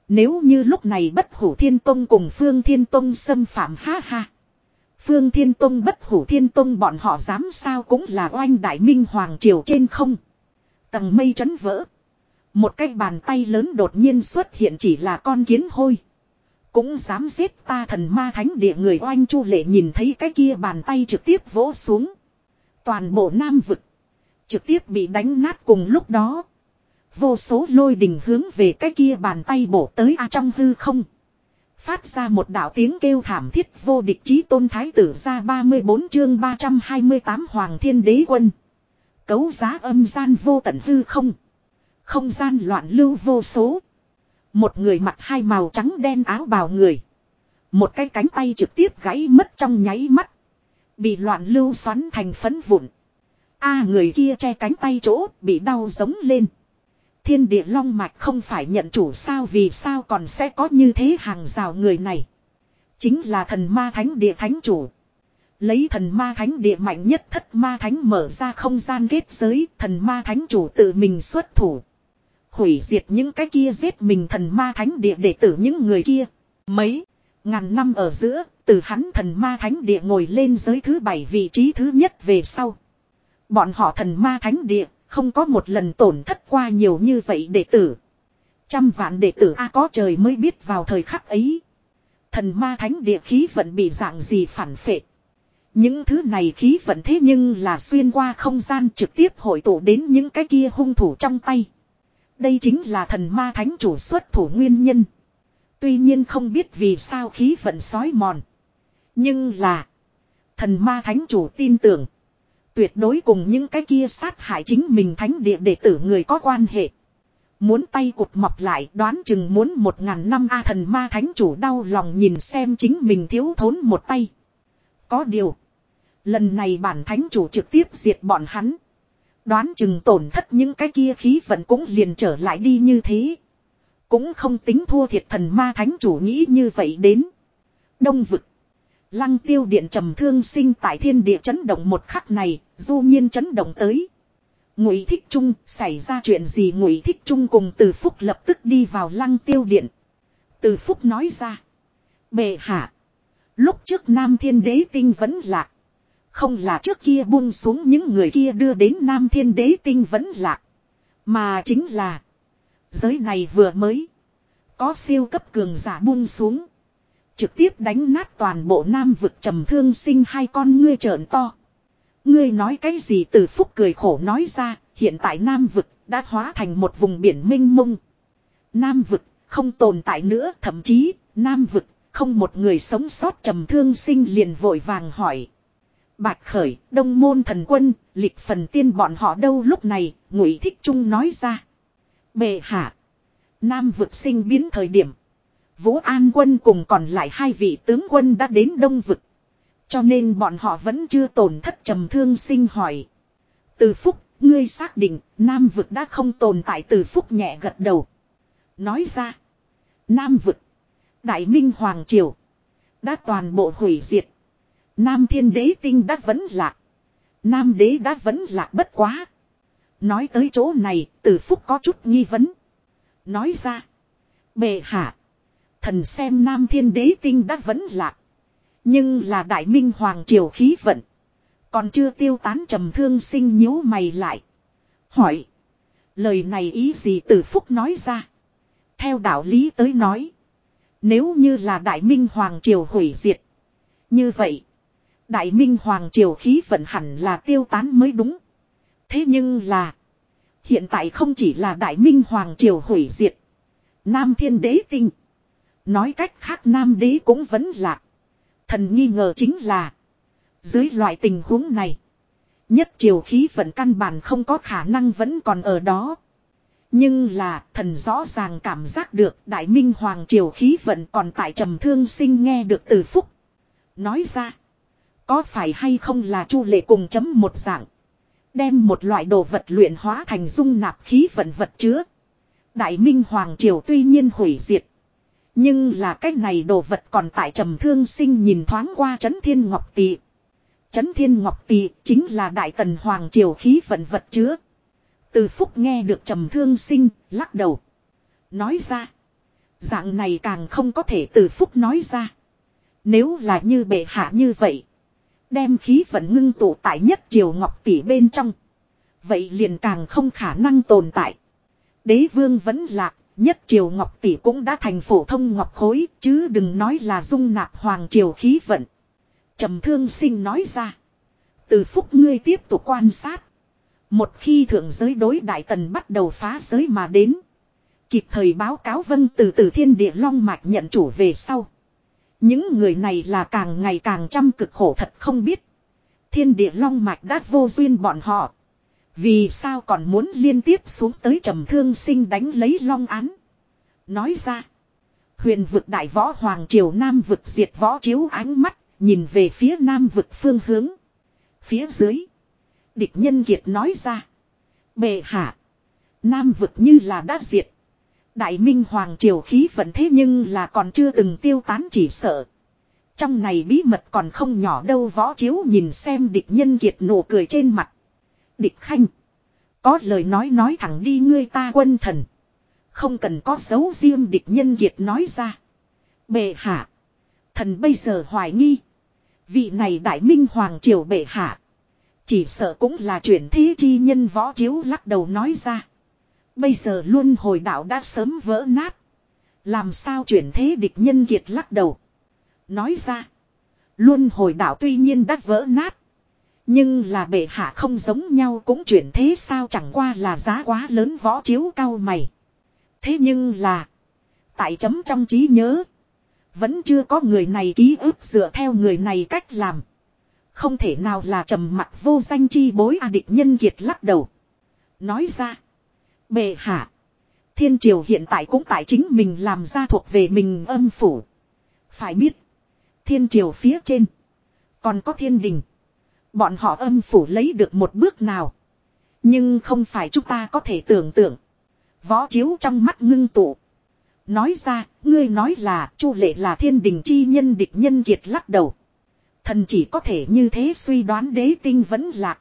Nếu như lúc này bất hủ thiên tông cùng phương thiên tông xâm phạm ha ha. Phương Thiên Tông bất hủ Thiên Tông bọn họ dám sao cũng là oanh đại minh hoàng triều trên không. Tầng mây chấn vỡ. Một cái bàn tay lớn đột nhiên xuất hiện chỉ là con kiến hôi. Cũng dám giết ta thần ma thánh địa người oanh chu lệ nhìn thấy cái kia bàn tay trực tiếp vỗ xuống. Toàn bộ nam vực. Trực tiếp bị đánh nát cùng lúc đó. Vô số lôi đình hướng về cái kia bàn tay bổ tới a trong hư không. Phát ra một đạo tiếng kêu thảm thiết vô địch chí tôn thái tử ra 34 chương 328 Hoàng thiên đế quân. Cấu giá âm gian vô tận hư không. Không gian loạn lưu vô số. Một người mặc hai màu trắng đen áo bào người. Một cái cánh tay trực tiếp gãy mất trong nháy mắt. Bị loạn lưu xoắn thành phấn vụn. A, người kia che cánh tay chỗ, bị đau giống lên. Thiên địa long mạch không phải nhận chủ sao, vì sao còn sẽ có như thế hàng rào người này. Chính là thần ma thánh địa thánh chủ. Lấy thần ma thánh địa mạnh nhất, thất ma thánh mở ra không gian kết giới, thần ma thánh chủ tự mình xuất thủ. Hủy diệt những cái kia giết mình thần ma thánh địa để tử những người kia. Mấy ngàn năm ở giữa, từ hắn thần ma thánh địa ngồi lên giới thứ bảy vị trí thứ nhất về sau. Bọn họ thần ma thánh địa không có một lần tổn thất qua nhiều như vậy đệ tử. Trăm vạn đệ tử A có trời mới biết vào thời khắc ấy. Thần ma thánh địa khí vận bị dạng gì phản phệ. Những thứ này khí vận thế nhưng là xuyên qua không gian trực tiếp hội tụ đến những cái kia hung thủ trong tay. Đây chính là thần ma thánh chủ xuất thủ nguyên nhân. Tuy nhiên không biết vì sao khí vận sói mòn. Nhưng là. Thần ma thánh chủ tin tưởng. Tuyệt đối cùng những cái kia sát hại chính mình thánh địa đệ tử người có quan hệ. Muốn tay cụt mọc lại đoán chừng muốn một ngàn năm A thần ma thánh chủ đau lòng nhìn xem chính mình thiếu thốn một tay. Có điều. Lần này bản thánh chủ trực tiếp diệt bọn hắn. Đoán chừng tổn thất những cái kia khí vận cũng liền trở lại đi như thế. Cũng không tính thua thiệt thần ma thánh chủ nghĩ như vậy đến. Đông vực. Lăng tiêu điện trầm thương sinh tại thiên địa chấn động một khắc này, du nhiên chấn động tới. Ngụy Thích Trung, xảy ra chuyện gì Ngụy Thích Trung cùng Từ Phúc lập tức đi vào lăng tiêu điện. Từ Phúc nói ra. Bệ hạ. Lúc trước Nam Thiên Đế Tinh vẫn lạc. Không là trước kia buông xuống những người kia đưa đến Nam Thiên Đế Tinh vẫn lạc. Mà chính là. Giới này vừa mới. Có siêu cấp cường giả buông xuống. Trực tiếp đánh nát toàn bộ nam vực trầm thương sinh hai con ngươi trợn to. Ngươi nói cái gì từ phúc cười khổ nói ra, hiện tại nam vực đã hóa thành một vùng biển mênh mông. Nam vực không tồn tại nữa, thậm chí nam vực không một người sống sót trầm thương sinh liền vội vàng hỏi. Bạch khởi, đông môn thần quân, lịch phần tiên bọn họ đâu lúc này, ngụy thích trung nói ra. Bệ hạ. Nam vực sinh biến thời điểm. Vũ An quân cùng còn lại hai vị tướng quân đã đến đông vực. Cho nên bọn họ vẫn chưa tổn thất trầm thương sinh hỏi. Từ phúc, ngươi xác định, Nam vực đã không tồn tại từ phúc nhẹ gật đầu. Nói ra. Nam vực. Đại Minh Hoàng Triều. Đã toàn bộ hủy diệt. Nam thiên đế tinh đã vẫn lạc. Nam đế đã vẫn lạc bất quá. Nói tới chỗ này, tử phúc có chút nghi vấn. Nói ra. Bệ hạ. Thần xem nam thiên đế tinh đã vẫn lạc. Nhưng là đại minh hoàng triều khí vận. Còn chưa tiêu tán trầm thương sinh nhíu mày lại. Hỏi. Lời này ý gì tử phúc nói ra. Theo đạo lý tới nói. Nếu như là đại minh hoàng triều hủy diệt. Như vậy. Đại minh hoàng triều khí vận hẳn là tiêu tán mới đúng. Thế nhưng là. Hiện tại không chỉ là đại minh hoàng triều hủy diệt. Nam thiên đế tinh. Nói cách khác nam đế cũng vẫn lạc. Thần nghi ngờ chính là. Dưới loại tình huống này. Nhất triều khí vận căn bản không có khả năng vẫn còn ở đó. Nhưng là, thần rõ ràng cảm giác được đại minh hoàng triều khí vận còn tại trầm thương sinh nghe được từ phúc. Nói ra. Có phải hay không là chu lệ cùng chấm một dạng. Đem một loại đồ vật luyện hóa thành dung nạp khí vận vật chứa. Đại minh hoàng triều tuy nhiên hủy diệt. Nhưng là cái này đồ vật còn tại trầm thương sinh nhìn thoáng qua chấn thiên ngọc tỳ. Chấn thiên ngọc tỳ chính là đại tần hoàng triều khí vận vật chứa. Từ phúc nghe được trầm thương sinh, lắc đầu. Nói ra. Dạng này càng không có thể từ phúc nói ra. Nếu là như bệ hạ như vậy. Đem khí vận ngưng tụ tại nhất triều ngọc tỷ bên trong. Vậy liền càng không khả năng tồn tại. Đế vương vẫn lạc, nhất triều ngọc tỷ cũng đã thành phổ thông ngọc khối, chứ đừng nói là dung nạp hoàng triều khí vận. trầm thương sinh nói ra. Từ phúc ngươi tiếp tục quan sát. Một khi thượng giới đối đại tần bắt đầu phá giới mà đến. Kịp thời báo cáo vân từ từ thiên địa long mạch nhận chủ về sau. Những người này là càng ngày càng chăm cực khổ thật không biết. Thiên địa long mạch đã vô duyên bọn họ. Vì sao còn muốn liên tiếp xuống tới trầm thương sinh đánh lấy long án. Nói ra. Huyền vực đại võ hoàng triều nam vực diệt võ chiếu ánh mắt. Nhìn về phía nam vực phương hướng. Phía dưới. Địch nhân kiệt nói ra. Bệ hạ. Nam vực như là đã diệt. Đại Minh Hoàng Triều khí vận thế nhưng là còn chưa từng tiêu tán chỉ sợ. Trong này bí mật còn không nhỏ đâu, võ chiếu nhìn xem địch nhân kiệt nụ cười trên mặt. Địch khanh. Có lời nói nói thẳng đi ngươi ta quân thần. Không cần có dấu riêng địch nhân kiệt nói ra. Bệ hạ. Thần bây giờ hoài nghi. Vị này đại minh hoàng triều bệ hạ. Chỉ sợ cũng là chuyển thế chi nhân võ chiếu lắc đầu nói ra. Bây giờ luôn hồi đạo đã sớm vỡ nát. Làm sao chuyển thế địch nhân kiệt lắc đầu. Nói ra. Luôn hồi đạo tuy nhiên đã vỡ nát. Nhưng là bệ hạ không giống nhau cũng chuyển thế sao chẳng qua là giá quá lớn võ chiếu cao mày. Thế nhưng là. Tại chấm trong trí nhớ. Vẫn chưa có người này ký ức dựa theo người này cách làm. Không thể nào là trầm mặt vô danh chi bối a địch nhân kiệt lắc đầu. Nói ra. Bệ hạ. Thiên triều hiện tại cũng tại chính mình làm ra thuộc về mình âm phủ. Phải biết. Thiên triều phía trên. Còn có thiên đình. Bọn họ âm phủ lấy được một bước nào. Nhưng không phải chúng ta có thể tưởng tượng. Võ chiếu trong mắt ngưng tụ. Nói ra, ngươi nói là chu lệ là thiên đình chi nhân địch nhân kiệt lắc đầu. Thần chỉ có thể như thế suy đoán đế tinh vẫn lạc.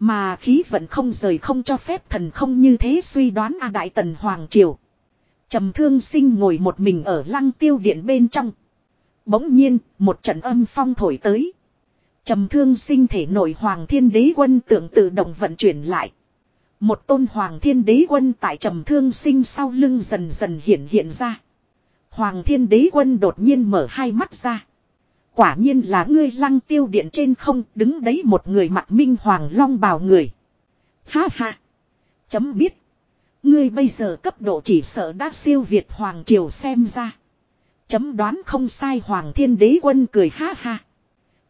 Mà khí vận không rời không cho phép thần không như thế suy đoán A Đại Tần Hoàng Triều. trầm thương sinh ngồi một mình ở lăng tiêu điện bên trong. Bỗng nhiên, một trận âm phong thổi tới. trầm thương sinh thể nội Hoàng Thiên Đế quân tượng tự động vận chuyển lại. Một tôn hoàng thiên đế quân tại trầm thương sinh sau lưng dần dần hiện hiện ra. Hoàng thiên đế quân đột nhiên mở hai mắt ra. Quả nhiên là ngươi lăng tiêu điện trên không đứng đấy một người mặt minh hoàng long bào người. Ha ha. Chấm biết. Ngươi bây giờ cấp độ chỉ sợ đã siêu việt hoàng triều xem ra. Chấm đoán không sai hoàng thiên đế quân cười ha ha.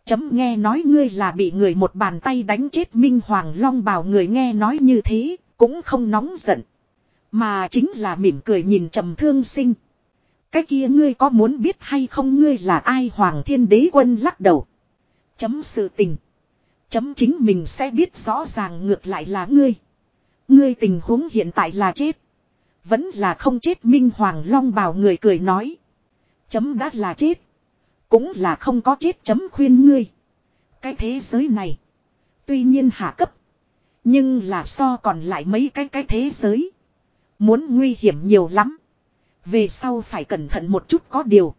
Chấm nghe nói ngươi là bị người một bàn tay đánh chết minh hoàng long bào người nghe nói như thế, cũng không nóng giận. Mà chính là mỉm cười nhìn trầm thương sinh. Cái kia ngươi có muốn biết hay không ngươi là ai hoàng thiên đế quân lắc đầu. Chấm sự tình. Chấm chính mình sẽ biết rõ ràng ngược lại là ngươi. Ngươi tình huống hiện tại là chết. Vẫn là không chết minh hoàng long bào người cười nói. Chấm đã là chết. Cũng là không có chết chấm khuyên ngươi. Cái thế giới này. Tuy nhiên hạ cấp. Nhưng là so còn lại mấy cái cái thế giới. Muốn nguy hiểm nhiều lắm. Về sau phải cẩn thận một chút có điều.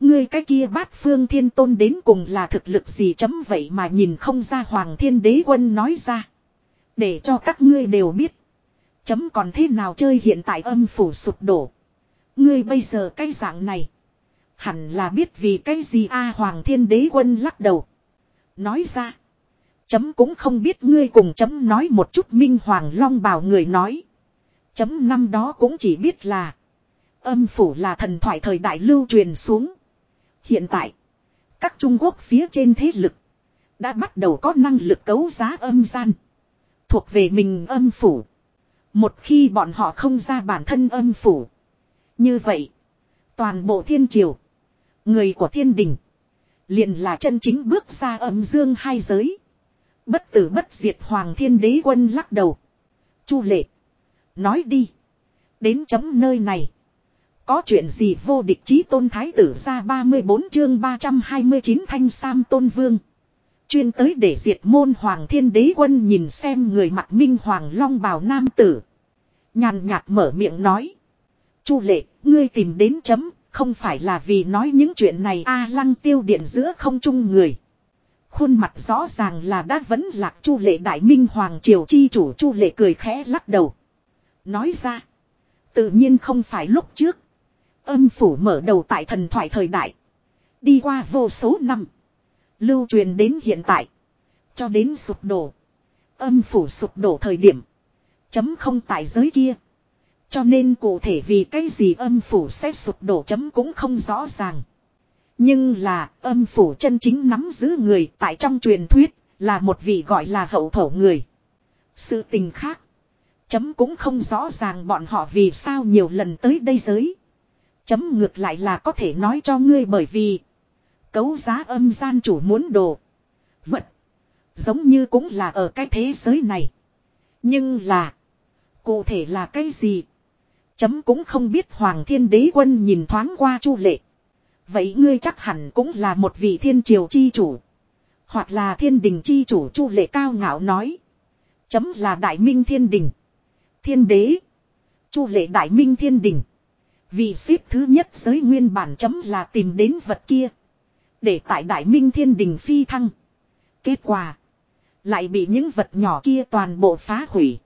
Ngươi cái kia bát phương thiên tôn đến cùng là thực lực gì chấm vậy mà nhìn không ra hoàng thiên đế quân nói ra. Để cho các ngươi đều biết. Chấm còn thế nào chơi hiện tại âm phủ sụp đổ. Ngươi bây giờ cái dạng này. Hẳn là biết vì cái gì a Hoàng Thiên Đế Quân lắc đầu. Nói ra. Chấm cũng không biết ngươi cùng chấm nói một chút Minh Hoàng Long bảo người nói. Chấm năm đó cũng chỉ biết là. Âm phủ là thần thoại thời đại lưu truyền xuống. Hiện tại. Các Trung Quốc phía trên thế lực. Đã bắt đầu có năng lực cấu giá âm gian. Thuộc về mình âm phủ. Một khi bọn họ không ra bản thân âm phủ. Như vậy. Toàn bộ thiên triều. Người của thiên đình. Liền là chân chính bước ra âm dương hai giới. Bất tử bất diệt hoàng thiên đế quân lắc đầu. Chu lệ. Nói đi. Đến chấm nơi này. Có chuyện gì vô địch chí tôn thái tử ra 34 chương 329 thanh sam tôn vương. Chuyên tới để diệt môn hoàng thiên đế quân nhìn xem người mặt minh hoàng long bào nam tử. Nhàn nhạt mở miệng nói. Chu lệ, ngươi tìm đến chấm, không phải là vì nói những chuyện này a lăng tiêu điện giữa không chung người. Khuôn mặt rõ ràng là đã vẫn lạc chu lệ đại minh hoàng triều chi chủ chu lệ cười khẽ lắc đầu. Nói ra. Tự nhiên không phải lúc trước. Âm phủ mở đầu tại thần thoại thời đại. Đi qua vô số năm. Lưu truyền đến hiện tại. Cho đến sụp đổ. Âm phủ sụp đổ thời điểm. Chấm không tại giới kia. Cho nên cụ thể vì cái gì âm phủ sẽ sụp đổ chấm cũng không rõ ràng. Nhưng là, âm phủ chân chính nắm giữ người tại trong truyền thuyết là một vị gọi là hậu thổ người. Sự tình khác. Chấm cũng không rõ ràng bọn họ vì sao nhiều lần tới đây giới. Chấm ngược lại là có thể nói cho ngươi bởi vì. Cấu giá âm gian chủ muốn đồ. Vật. Giống như cũng là ở cái thế giới này. Nhưng là. Cụ thể là cái gì? Chấm cũng không biết Hoàng Thiên Đế Quân nhìn thoáng qua Chu Lệ. Vậy ngươi chắc hẳn cũng là một vị thiên triều chi chủ. Hoặc là thiên đình chi chủ, Chu Lệ cao ngạo nói. Chấm là Đại Minh Thiên Đình. Thiên Đế. Chu Lệ Đại Minh Thiên Đình. Vì xếp thứ nhất giới nguyên bản chấm là tìm đến vật kia. Để tại Đại Minh Thiên Đình phi thăng. Kết quả. Lại bị những vật nhỏ kia toàn bộ phá hủy.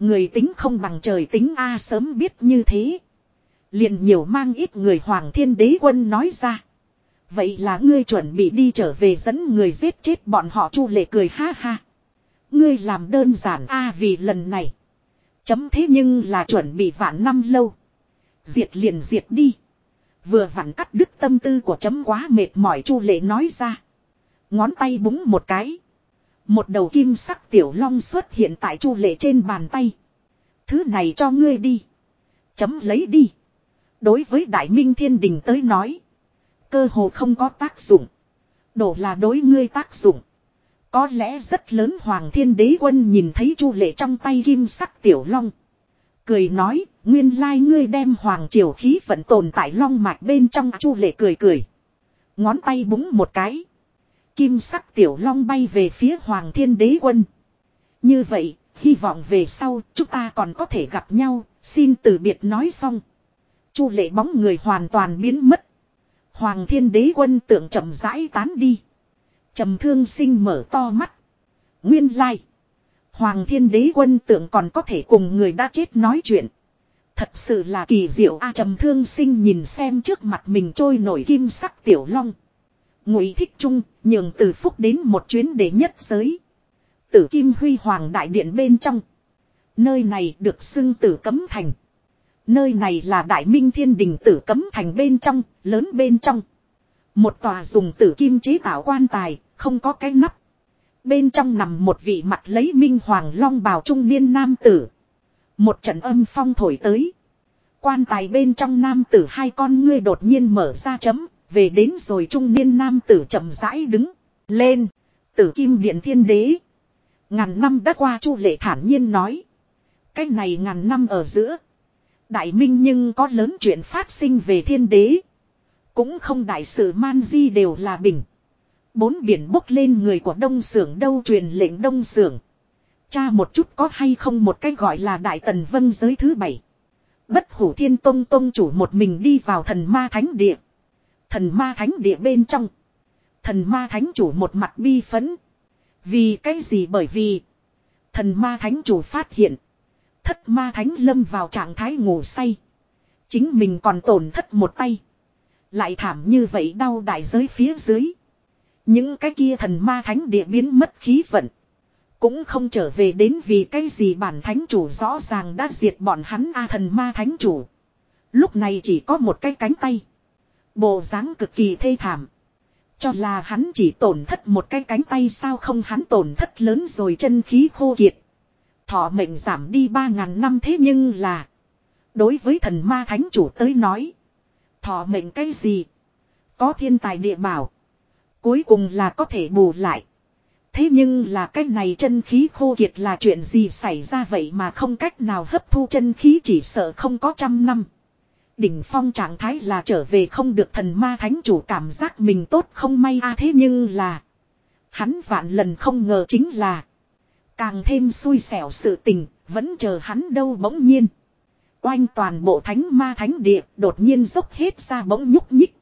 Người tính không bằng trời tính A sớm biết như thế. Liền nhiều mang ít người Hoàng Thiên Đế Quân nói ra. Vậy là ngươi chuẩn bị đi trở về dẫn người giết chết bọn họ chu lệ cười ha ha. Ngươi làm đơn giản A vì lần này. Chấm thế nhưng là chuẩn bị vạn năm lâu. Diệt liền diệt đi. Vừa vặn cắt đứt tâm tư của chấm quá mệt mỏi chu lệ nói ra. Ngón tay búng một cái. Một đầu kim sắc tiểu long xuất hiện tại chu lệ trên bàn tay. Thứ này cho ngươi đi. Chấm lấy đi. Đối với Đại Minh Thiên Đình tới nói. Cơ hồ không có tác dụng. Đổ là đối ngươi tác dụng. Có lẽ rất lớn Hoàng Thiên Đế Quân nhìn thấy chu lệ trong tay kim sắc tiểu long. Cười nói, nguyên lai ngươi đem Hoàng Triều khí vận tồn tại long mạch bên trong chu lệ cười cười. Ngón tay búng một cái. Kim sắc tiểu long bay về phía Hoàng Thiên Đế Quân. Như vậy, hy vọng về sau chúng ta còn có thể gặp nhau, xin từ biệt nói xong. Chu lệ bóng người hoàn toàn biến mất. Hoàng Thiên Đế Quân tượng chậm rãi tán đi. Trầm Thương Sinh mở to mắt. Nguyên lai, Hoàng thiên đế quân tượng còn có thể cùng người đã chết nói chuyện. Thật sự là kỳ diệu a trầm thương sinh nhìn xem trước mặt mình trôi nổi kim sắc tiểu long. Ngụy thích trung, nhường từ phúc đến một chuyến để nhất giới. Tử kim huy hoàng đại điện bên trong. Nơi này được xưng tử cấm thành. Nơi này là đại minh thiên đình tử cấm thành bên trong, lớn bên trong. Một tòa dùng tử kim chế tạo quan tài, không có cái nắp. Bên trong nằm một vị mặt lấy minh hoàng long bào trung niên nam tử. Một trận âm phong thổi tới. Quan tài bên trong nam tử hai con ngươi đột nhiên mở ra chấm, về đến rồi trung niên nam tử chậm rãi đứng, lên, tử kim điện thiên đế. Ngàn năm đã qua chu lệ thản nhiên nói. Cái này ngàn năm ở giữa. Đại minh nhưng có lớn chuyện phát sinh về thiên đế. Cũng không đại sự man di đều là bình. Bốn biển bốc lên người của đông sưởng đâu truyền lệnh đông sưởng. Cha một chút có hay không một cái gọi là đại tần vân giới thứ bảy. Bất hủ thiên tông tông chủ một mình đi vào thần ma thánh địa. Thần ma thánh địa bên trong. Thần ma thánh chủ một mặt bi phấn. Vì cái gì bởi vì. Thần ma thánh chủ phát hiện. Thất ma thánh lâm vào trạng thái ngủ say. Chính mình còn tổn thất một tay. Lại thảm như vậy đau đại giới phía dưới. Những cái kia thần ma thánh địa biến mất khí vận. Cũng không trở về đến vì cái gì bản thánh chủ rõ ràng đã diệt bọn hắn a thần ma thánh chủ. Lúc này chỉ có một cái cánh tay. Bộ dáng cực kỳ thê thảm. Cho là hắn chỉ tổn thất một cái cánh tay sao không hắn tổn thất lớn rồi chân khí khô kiệt. Thọ mệnh giảm đi ba ngàn năm thế nhưng là. Đối với thần ma thánh chủ tới nói. Thọ mệnh cái gì? Có thiên tài địa bảo. Cuối cùng là có thể bù lại. Thế nhưng là cái này chân khí khô kiệt là chuyện gì xảy ra vậy mà không cách nào hấp thu chân khí chỉ sợ không có trăm năm. Đỉnh phong trạng thái là trở về không được thần ma thánh chủ cảm giác mình tốt không may a à, thế nhưng là. Hắn vạn lần không ngờ chính là. Càng thêm xui xẻo sự tình, vẫn chờ hắn đâu bỗng nhiên. Oanh toàn bộ thánh ma thánh địa đột nhiên dốc hết ra bỗng nhúc nhích.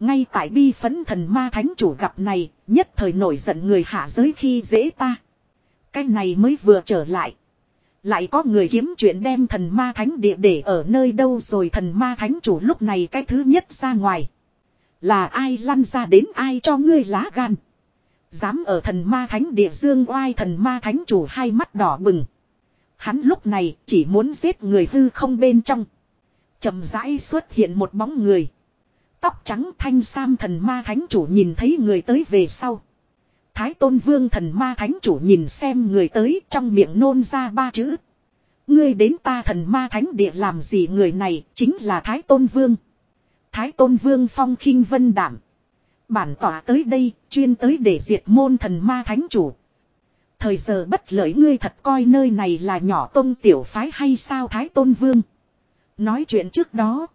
Ngay tại bi phấn thần ma thánh chủ gặp này, nhất thời nổi giận người hạ giới khi dễ ta. Cái này mới vừa trở lại. Lại có người kiếm chuyện đem thần ma thánh địa để ở nơi đâu rồi thần ma thánh chủ lúc này cái thứ nhất ra ngoài. Là ai lăn ra đến ai cho ngươi lá gan. Dám ở thần ma thánh địa dương oai thần ma thánh chủ hai mắt đỏ bừng. Hắn lúc này chỉ muốn giết người hư không bên trong. chậm rãi xuất hiện một bóng người. Tóc trắng thanh sam thần ma thánh chủ nhìn thấy người tới về sau. Thái tôn vương thần ma thánh chủ nhìn xem người tới trong miệng nôn ra ba chữ. Ngươi đến ta thần ma thánh địa làm gì người này chính là Thái tôn vương. Thái tôn vương phong khinh vân đảm. Bản tỏa tới đây, chuyên tới để diệt môn thần ma thánh chủ. Thời giờ bất lợi ngươi thật coi nơi này là nhỏ tôn tiểu phái hay sao Thái tôn vương. Nói chuyện trước đó.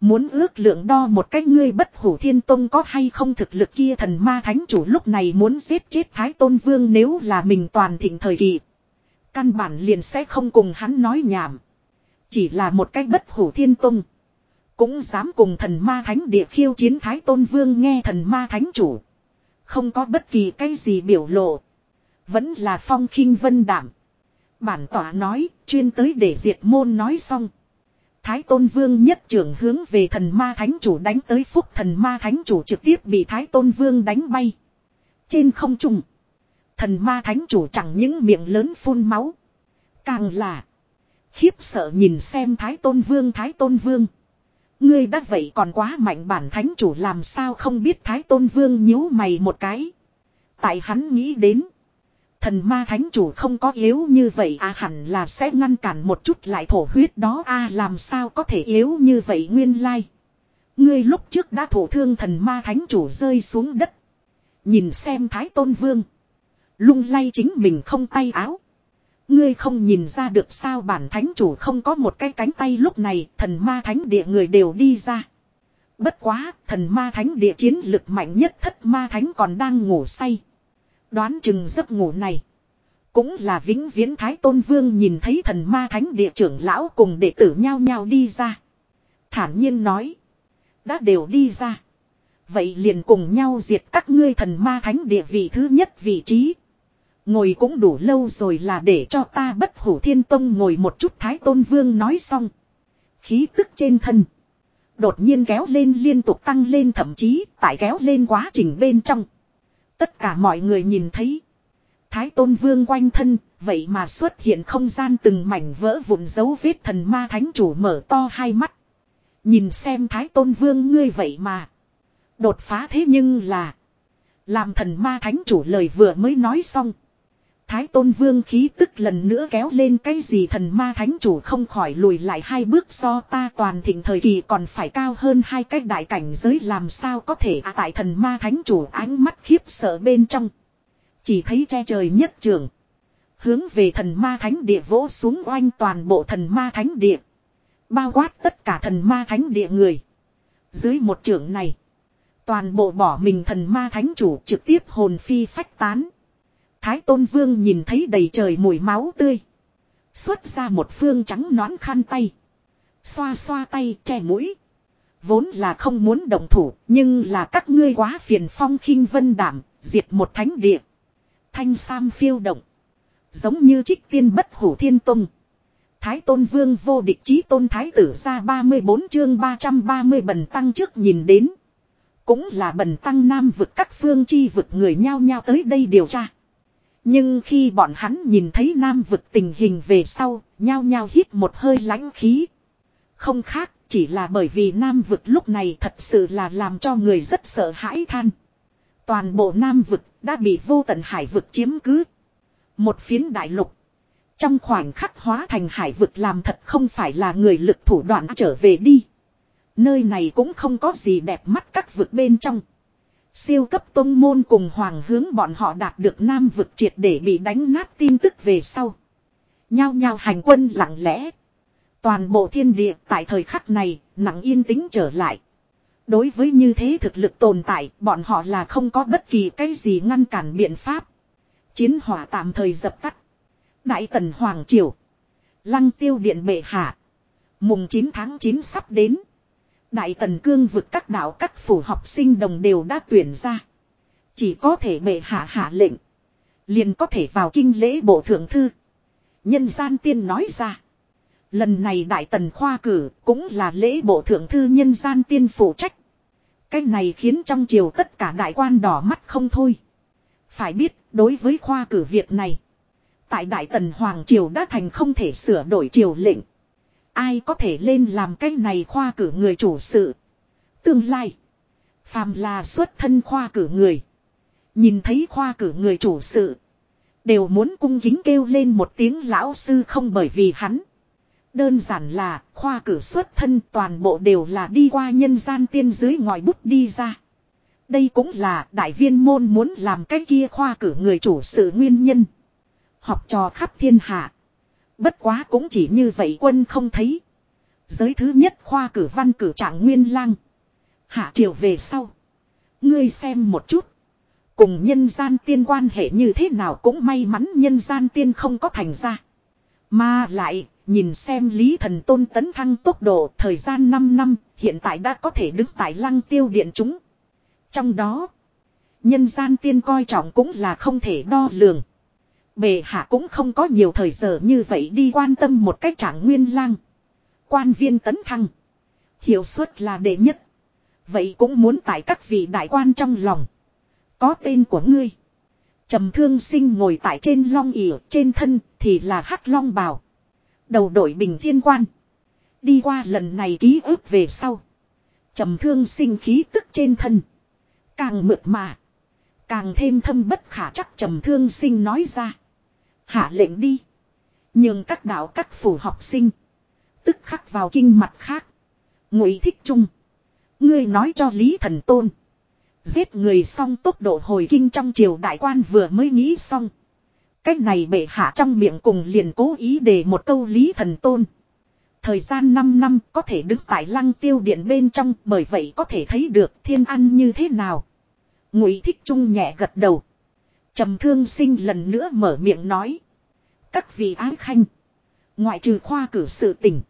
Muốn ước lượng đo một cách ngươi bất hủ thiên tôn có hay không thực lực kia thần ma thánh chủ lúc này muốn giết chết thái tôn vương nếu là mình toàn thịnh thời kỳ. Căn bản liền sẽ không cùng hắn nói nhảm. Chỉ là một cách bất hủ thiên tôn Cũng dám cùng thần ma thánh địa khiêu chiến thái tôn vương nghe thần ma thánh chủ. Không có bất kỳ cái gì biểu lộ. Vẫn là phong khinh vân đảm. Bản tỏa nói, chuyên tới để diệt môn nói xong. Thái Tôn Vương nhất trưởng hướng về thần ma thánh chủ đánh tới phúc thần ma thánh chủ trực tiếp bị Thái Tôn Vương đánh bay. Trên không trung. Thần ma thánh chủ chẳng những miệng lớn phun máu. Càng là. Khiếp sợ nhìn xem Thái Tôn Vương, Thái Tôn Vương. Ngươi đã vậy còn quá mạnh bản thánh chủ, làm sao không biết Thái Tôn Vương nhíu mày một cái. Tại hắn nghĩ đến. Thần ma thánh chủ không có yếu như vậy à hẳn là sẽ ngăn cản một chút lại thổ huyết đó a à, làm sao có thể yếu như vậy nguyên lai. Ngươi lúc trước đã thổ thương thần ma thánh chủ rơi xuống đất. Nhìn xem thái tôn vương. Lung lay chính mình không tay áo. Ngươi không nhìn ra được sao bản thánh chủ không có một cái cánh tay lúc này thần ma thánh địa người đều đi ra. Bất quá thần ma thánh địa chiến lực mạnh nhất thất ma thánh còn đang ngủ say. Đoán chừng giấc ngủ này. Cũng là vĩnh viễn Thái Tôn Vương nhìn thấy thần ma thánh địa trưởng lão cùng đệ tử nhau nhau đi ra. Thản nhiên nói. Đã đều đi ra. Vậy liền cùng nhau diệt các ngươi thần ma thánh địa vị thứ nhất vị trí. Ngồi cũng đủ lâu rồi là để cho ta bất hủ thiên tông ngồi một chút thái tôn vương nói xong. Khí tức trên thân. Đột nhiên kéo lên liên tục tăng lên thậm chí, tại kéo lên quá trình bên trong. Tất cả mọi người nhìn thấy. Thái tôn vương quanh thân, vậy mà xuất hiện không gian từng mảnh vỡ vụn dấu vết thần ma thánh chủ mở to hai mắt. Nhìn xem thái tôn vương ngươi vậy mà. Đột phá thế nhưng là. Làm thần ma thánh chủ lời vừa mới nói xong. Thái tôn vương khí tức lần nữa kéo lên cái gì thần ma thánh chủ không khỏi lùi lại hai bước so ta toàn thịnh thời kỳ còn phải cao hơn hai cái đại cảnh giới làm sao có thể à, tại thần ma thánh chủ ánh mắt khiếp sợ bên trong. Chỉ thấy che trời nhất trường. Hướng về thần ma thánh địa vỗ xuống oanh toàn bộ thần ma thánh địa. Bao quát tất cả thần ma thánh địa người. Dưới một trường này. Toàn bộ bỏ mình thần ma thánh chủ trực tiếp hồn phi phách tán. Thái Tôn Vương nhìn thấy đầy trời mùi máu tươi. Xuất ra một phương trắng nón khăn tay. Xoa xoa tay che mũi. Vốn là không muốn động thủ, nhưng là các ngươi quá phiền phong khinh vân đảm, diệt một thánh địa. Thanh Sam phiêu động. Giống như trích tiên bất hủ thiên tông. Thái Tôn Vương vô địch chí tôn thái tử ra 34 chương 330 bần tăng trước nhìn đến. Cũng là bần tăng nam vực các phương chi vực người nhao nhao tới đây điều tra. Nhưng khi bọn hắn nhìn thấy nam vực tình hình về sau, nhao nhao hít một hơi lãnh khí. Không khác, chỉ là bởi vì nam vực lúc này thật sự là làm cho người rất sợ hãi than. Toàn bộ nam vực đã bị vô tận hải vực chiếm cứ. Một phiến đại lục. Trong khoảnh khắc hóa thành hải vực làm thật không phải là người lực thủ đoạn trở về đi. Nơi này cũng không có gì đẹp mắt các vực bên trong. Siêu cấp tông môn cùng hoàng hướng bọn họ đạt được nam vực triệt để bị đánh nát tin tức về sau. Nhao nhao hành quân lặng lẽ. Toàn bộ thiên địa tại thời khắc này, nặng yên tĩnh trở lại. Đối với như thế thực lực tồn tại, bọn họ là không có bất kỳ cái gì ngăn cản biện pháp. Chiến hỏa tạm thời dập tắt. Đại tần Hoàng Triều. Lăng tiêu điện bệ hạ. Mùng 9 tháng 9 sắp đến. Đại tần cương vực các đạo các phủ học sinh đồng đều đã tuyển ra. Chỉ có thể bệ hạ hạ lệnh. Liền có thể vào kinh lễ bộ thượng thư. Nhân gian tiên nói ra. Lần này đại tần khoa cử cũng là lễ bộ thượng thư nhân gian tiên phụ trách. Cái này khiến trong triều tất cả đại quan đỏ mắt không thôi. Phải biết, đối với khoa cử việc này. Tại đại tần Hoàng Triều đã thành không thể sửa đổi triều lệnh. Ai có thể lên làm cái này khoa cử người chủ sự. Tương lai. Phàm là xuất thân khoa cử người. Nhìn thấy khoa cử người chủ sự. Đều muốn cung kính kêu lên một tiếng lão sư không bởi vì hắn. Đơn giản là khoa cử xuất thân toàn bộ đều là đi qua nhân gian tiên dưới ngòi bút đi ra. Đây cũng là đại viên môn muốn làm cái kia khoa cử người chủ sự nguyên nhân. Học trò khắp thiên hạ. Bất quá cũng chỉ như vậy quân không thấy. Giới thứ nhất khoa cử văn cử trạng nguyên lang. Hạ triều về sau. Ngươi xem một chút. Cùng nhân gian tiên quan hệ như thế nào cũng may mắn nhân gian tiên không có thành ra. Mà lại, nhìn xem Lý Thần Tôn tấn thăng tốc độ thời gian 5 năm, hiện tại đã có thể đứng tại lăng tiêu điện chúng. Trong đó, nhân gian tiên coi trọng cũng là không thể đo lường. Bề hạ cũng không có nhiều thời giờ như vậy đi quan tâm một cách trạng nguyên lang. Quan viên tấn thăng. Hiệu suất là đệ nhất. Vậy cũng muốn tại các vị đại quan trong lòng. Có tên của ngươi. trầm thương sinh ngồi tại trên long ỉa, trên thân thì là hắc long bào. Đầu đội bình thiên quan. Đi qua lần này ký ức về sau. trầm thương sinh khí tức trên thân. Càng mượt mà. Càng thêm thâm bất khả chắc trầm thương sinh nói ra. Hạ lệnh đi. Nhưng các đạo các phủ học sinh. Tức khắc vào kinh mặt khác. Ngụy thích trung. Ngươi nói cho Lý Thần Tôn. Giết người xong tốc độ hồi kinh trong triều đại quan vừa mới nghĩ xong. Cách này bệ hạ trong miệng cùng liền cố ý để một câu Lý Thần Tôn. Thời gian 5 năm có thể đứng tại lăng tiêu điện bên trong, bởi vậy có thể thấy được thiên ăn như thế nào. Ngụy thích trung nhẹ gật đầu trầm thương sinh lần nữa mở miệng nói. Các vị ái khanh. Ngoại trừ khoa cử sự tình.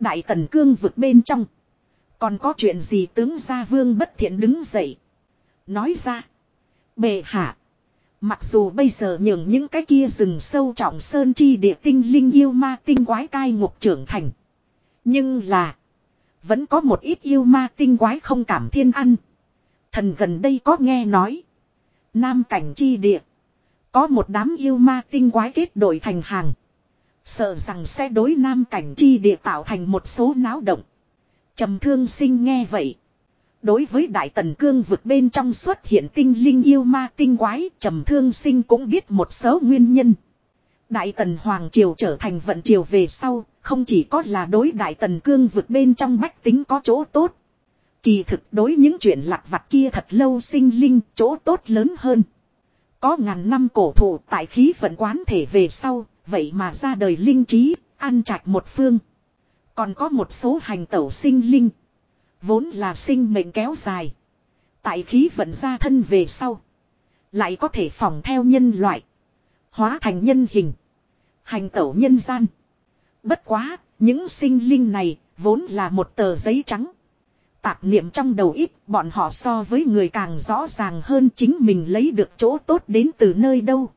Đại tần cương vực bên trong. Còn có chuyện gì tướng gia vương bất thiện đứng dậy. Nói ra. Bề hạ. Mặc dù bây giờ nhường những cái kia rừng sâu trọng sơn chi địa tinh linh yêu ma tinh quái cai ngục trưởng thành. Nhưng là. Vẫn có một ít yêu ma tinh quái không cảm thiên ăn. Thần gần đây có nghe nói. Nam cảnh chi địa. Có một đám yêu ma tinh quái kết đội thành hàng. Sợ rằng sẽ đối nam cảnh chi địa tạo thành một số náo động. trầm thương sinh nghe vậy. Đối với đại tần cương vực bên trong xuất hiện tinh linh yêu ma tinh quái, trầm thương sinh cũng biết một số nguyên nhân. Đại tần Hoàng Triều trở thành vận triều về sau, không chỉ có là đối đại tần cương vực bên trong bách tính có chỗ tốt. Kỳ thực đối những chuyện lặt vặt kia thật lâu sinh linh chỗ tốt lớn hơn. Có ngàn năm cổ thụ tại khí vận quán thể về sau, vậy mà ra đời linh trí, ăn chạch một phương. Còn có một số hành tẩu sinh linh. Vốn là sinh mệnh kéo dài. Tại khí vận ra thân về sau. Lại có thể phòng theo nhân loại. Hóa thành nhân hình. Hành tẩu nhân gian. Bất quá, những sinh linh này vốn là một tờ giấy trắng. Tạp niệm trong đầu ít, bọn họ so với người càng rõ ràng hơn chính mình lấy được chỗ tốt đến từ nơi đâu.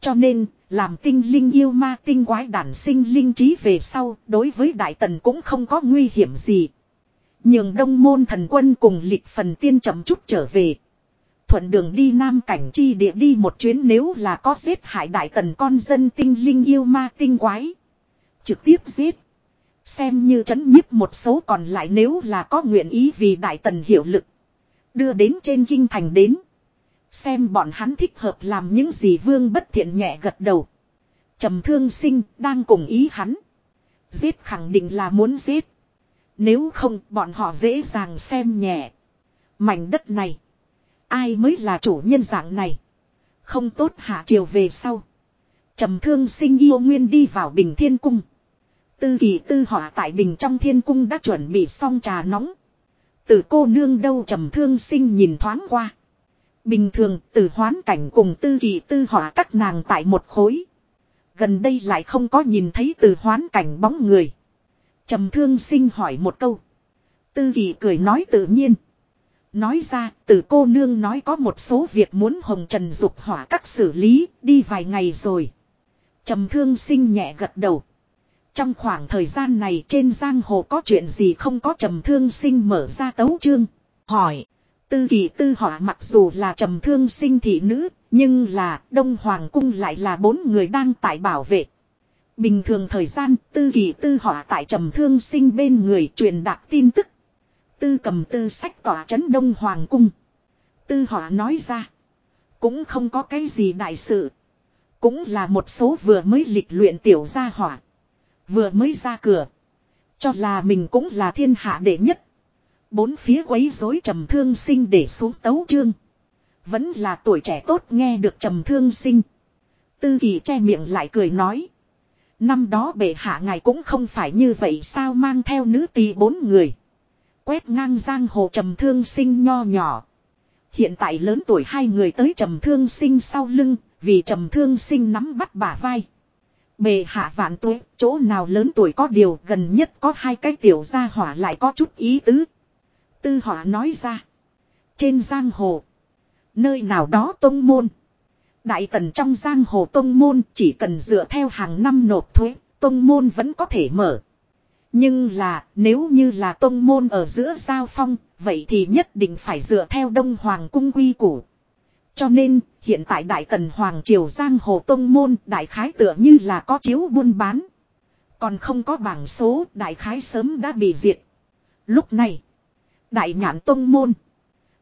Cho nên, làm tinh linh yêu ma tinh quái đản sinh linh trí về sau, đối với đại tần cũng không có nguy hiểm gì. Nhường đông môn thần quân cùng lịch phần tiên chậm chút trở về. Thuận đường đi nam cảnh chi địa đi một chuyến nếu là có giết hại đại tần con dân tinh linh yêu ma tinh quái. Trực tiếp giết. Xem như chấn nhiếp một số còn lại nếu là có nguyện ý vì đại tần hiệu lực. Đưa đến trên kinh thành đến. Xem bọn hắn thích hợp làm những gì vương bất thiện nhẹ gật đầu. trầm thương sinh đang cùng ý hắn. Giết khẳng định là muốn giết. Nếu không bọn họ dễ dàng xem nhẹ. Mảnh đất này. Ai mới là chủ nhân dạng này. Không tốt hạ triều về sau. trầm thương sinh yêu nguyên đi vào bình thiên cung. Tư kỳ tư họa tại bình trong thiên cung đã chuẩn bị xong trà nóng. Tử cô nương đâu trầm thương sinh nhìn thoáng qua. Bình thường Tử hoán cảnh cùng tư kỳ tư họa các nàng tại một khối. Gần đây lại không có nhìn thấy Tử hoán cảnh bóng người. trầm thương sinh hỏi một câu. Tư kỳ cười nói tự nhiên. Nói ra Tử cô nương nói có một số việc muốn hồng trần dục hỏa các xử lý, đi vài ngày rồi. trầm thương sinh nhẹ gật đầu. Trong khoảng thời gian này trên giang hồ có chuyện gì không có trầm thương sinh mở ra tấu chương. Hỏi. Tư kỳ tư họa mặc dù là trầm thương sinh thị nữ, nhưng là Đông Hoàng cung lại là bốn người đang tại bảo vệ. Bình thường thời gian, tư kỳ tư họa tại trầm thương sinh bên người truyền đạt tin tức. Tư cầm tư sách tỏa chấn Đông Hoàng cung. Tư họa nói ra. Cũng không có cái gì đại sự. Cũng là một số vừa mới lịch luyện tiểu gia hỏa. Vừa mới ra cửa. Cho là mình cũng là thiên hạ đệ nhất. Bốn phía quấy rối trầm thương sinh để xuống tấu chương. Vẫn là tuổi trẻ tốt nghe được trầm thương sinh. Tư kỳ che miệng lại cười nói. Năm đó bệ hạ ngài cũng không phải như vậy sao mang theo nữ tỳ bốn người. Quét ngang giang hồ trầm thương sinh nho nhỏ. Hiện tại lớn tuổi hai người tới trầm thương sinh sau lưng, vì trầm thương sinh nắm bắt bả vai. Bề hạ vạn tuế, chỗ nào lớn tuổi có điều gần nhất có hai cái tiểu gia hỏa lại có chút ý tứ. Tư hỏa nói ra. Trên giang hồ. Nơi nào đó tông môn. Đại tần trong giang hồ tông môn chỉ cần dựa theo hàng năm nộp thuế, tông môn vẫn có thể mở. Nhưng là nếu như là tông môn ở giữa giao phong, vậy thì nhất định phải dựa theo đông hoàng cung quy củ. Cho nên, hiện tại Đại Tần Hoàng Triều Giang Hồ Tông Môn đại khái tựa như là có chiếu buôn bán. Còn không có bảng số đại khái sớm đã bị diệt. Lúc này, Đại Nhãn Tông Môn,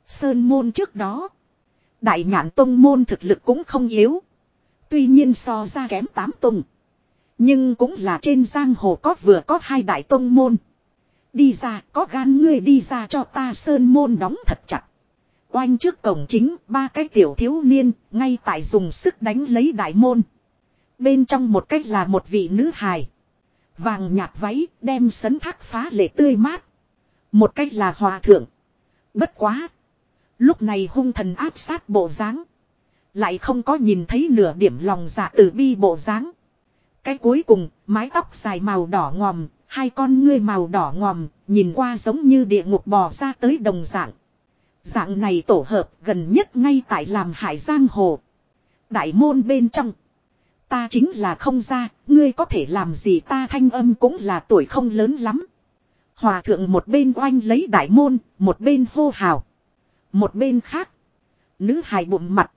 Sơn Môn trước đó, Đại Nhãn Tông Môn thực lực cũng không yếu. Tuy nhiên so ra kém tám tông. Nhưng cũng là trên giang hồ có vừa có hai đại tông môn. Đi ra, có gan ngươi đi ra cho ta sơn môn đóng thật chặt. Oanh trước cổng chính, ba cái tiểu thiếu niên, ngay tại dùng sức đánh lấy đại môn. Bên trong một cách là một vị nữ hài. Vàng nhạt váy, đem sấn thác phá lệ tươi mát. Một cách là hòa thượng. Bất quá. Lúc này hung thần áp sát bộ dáng Lại không có nhìn thấy nửa điểm lòng dạ từ bi bộ dáng Cái cuối cùng, mái tóc dài màu đỏ ngòm, hai con ngươi màu đỏ ngòm, nhìn qua giống như địa ngục bò ra tới đồng dạng. Dạng này tổ hợp gần nhất ngay tại làm hải giang hồ. Đại môn bên trong. Ta chính là không ra, ngươi có thể làm gì ta thanh âm cũng là tuổi không lớn lắm. Hòa thượng một bên oanh lấy đại môn, một bên hô hào. Một bên khác. Nữ hài bụng mặt.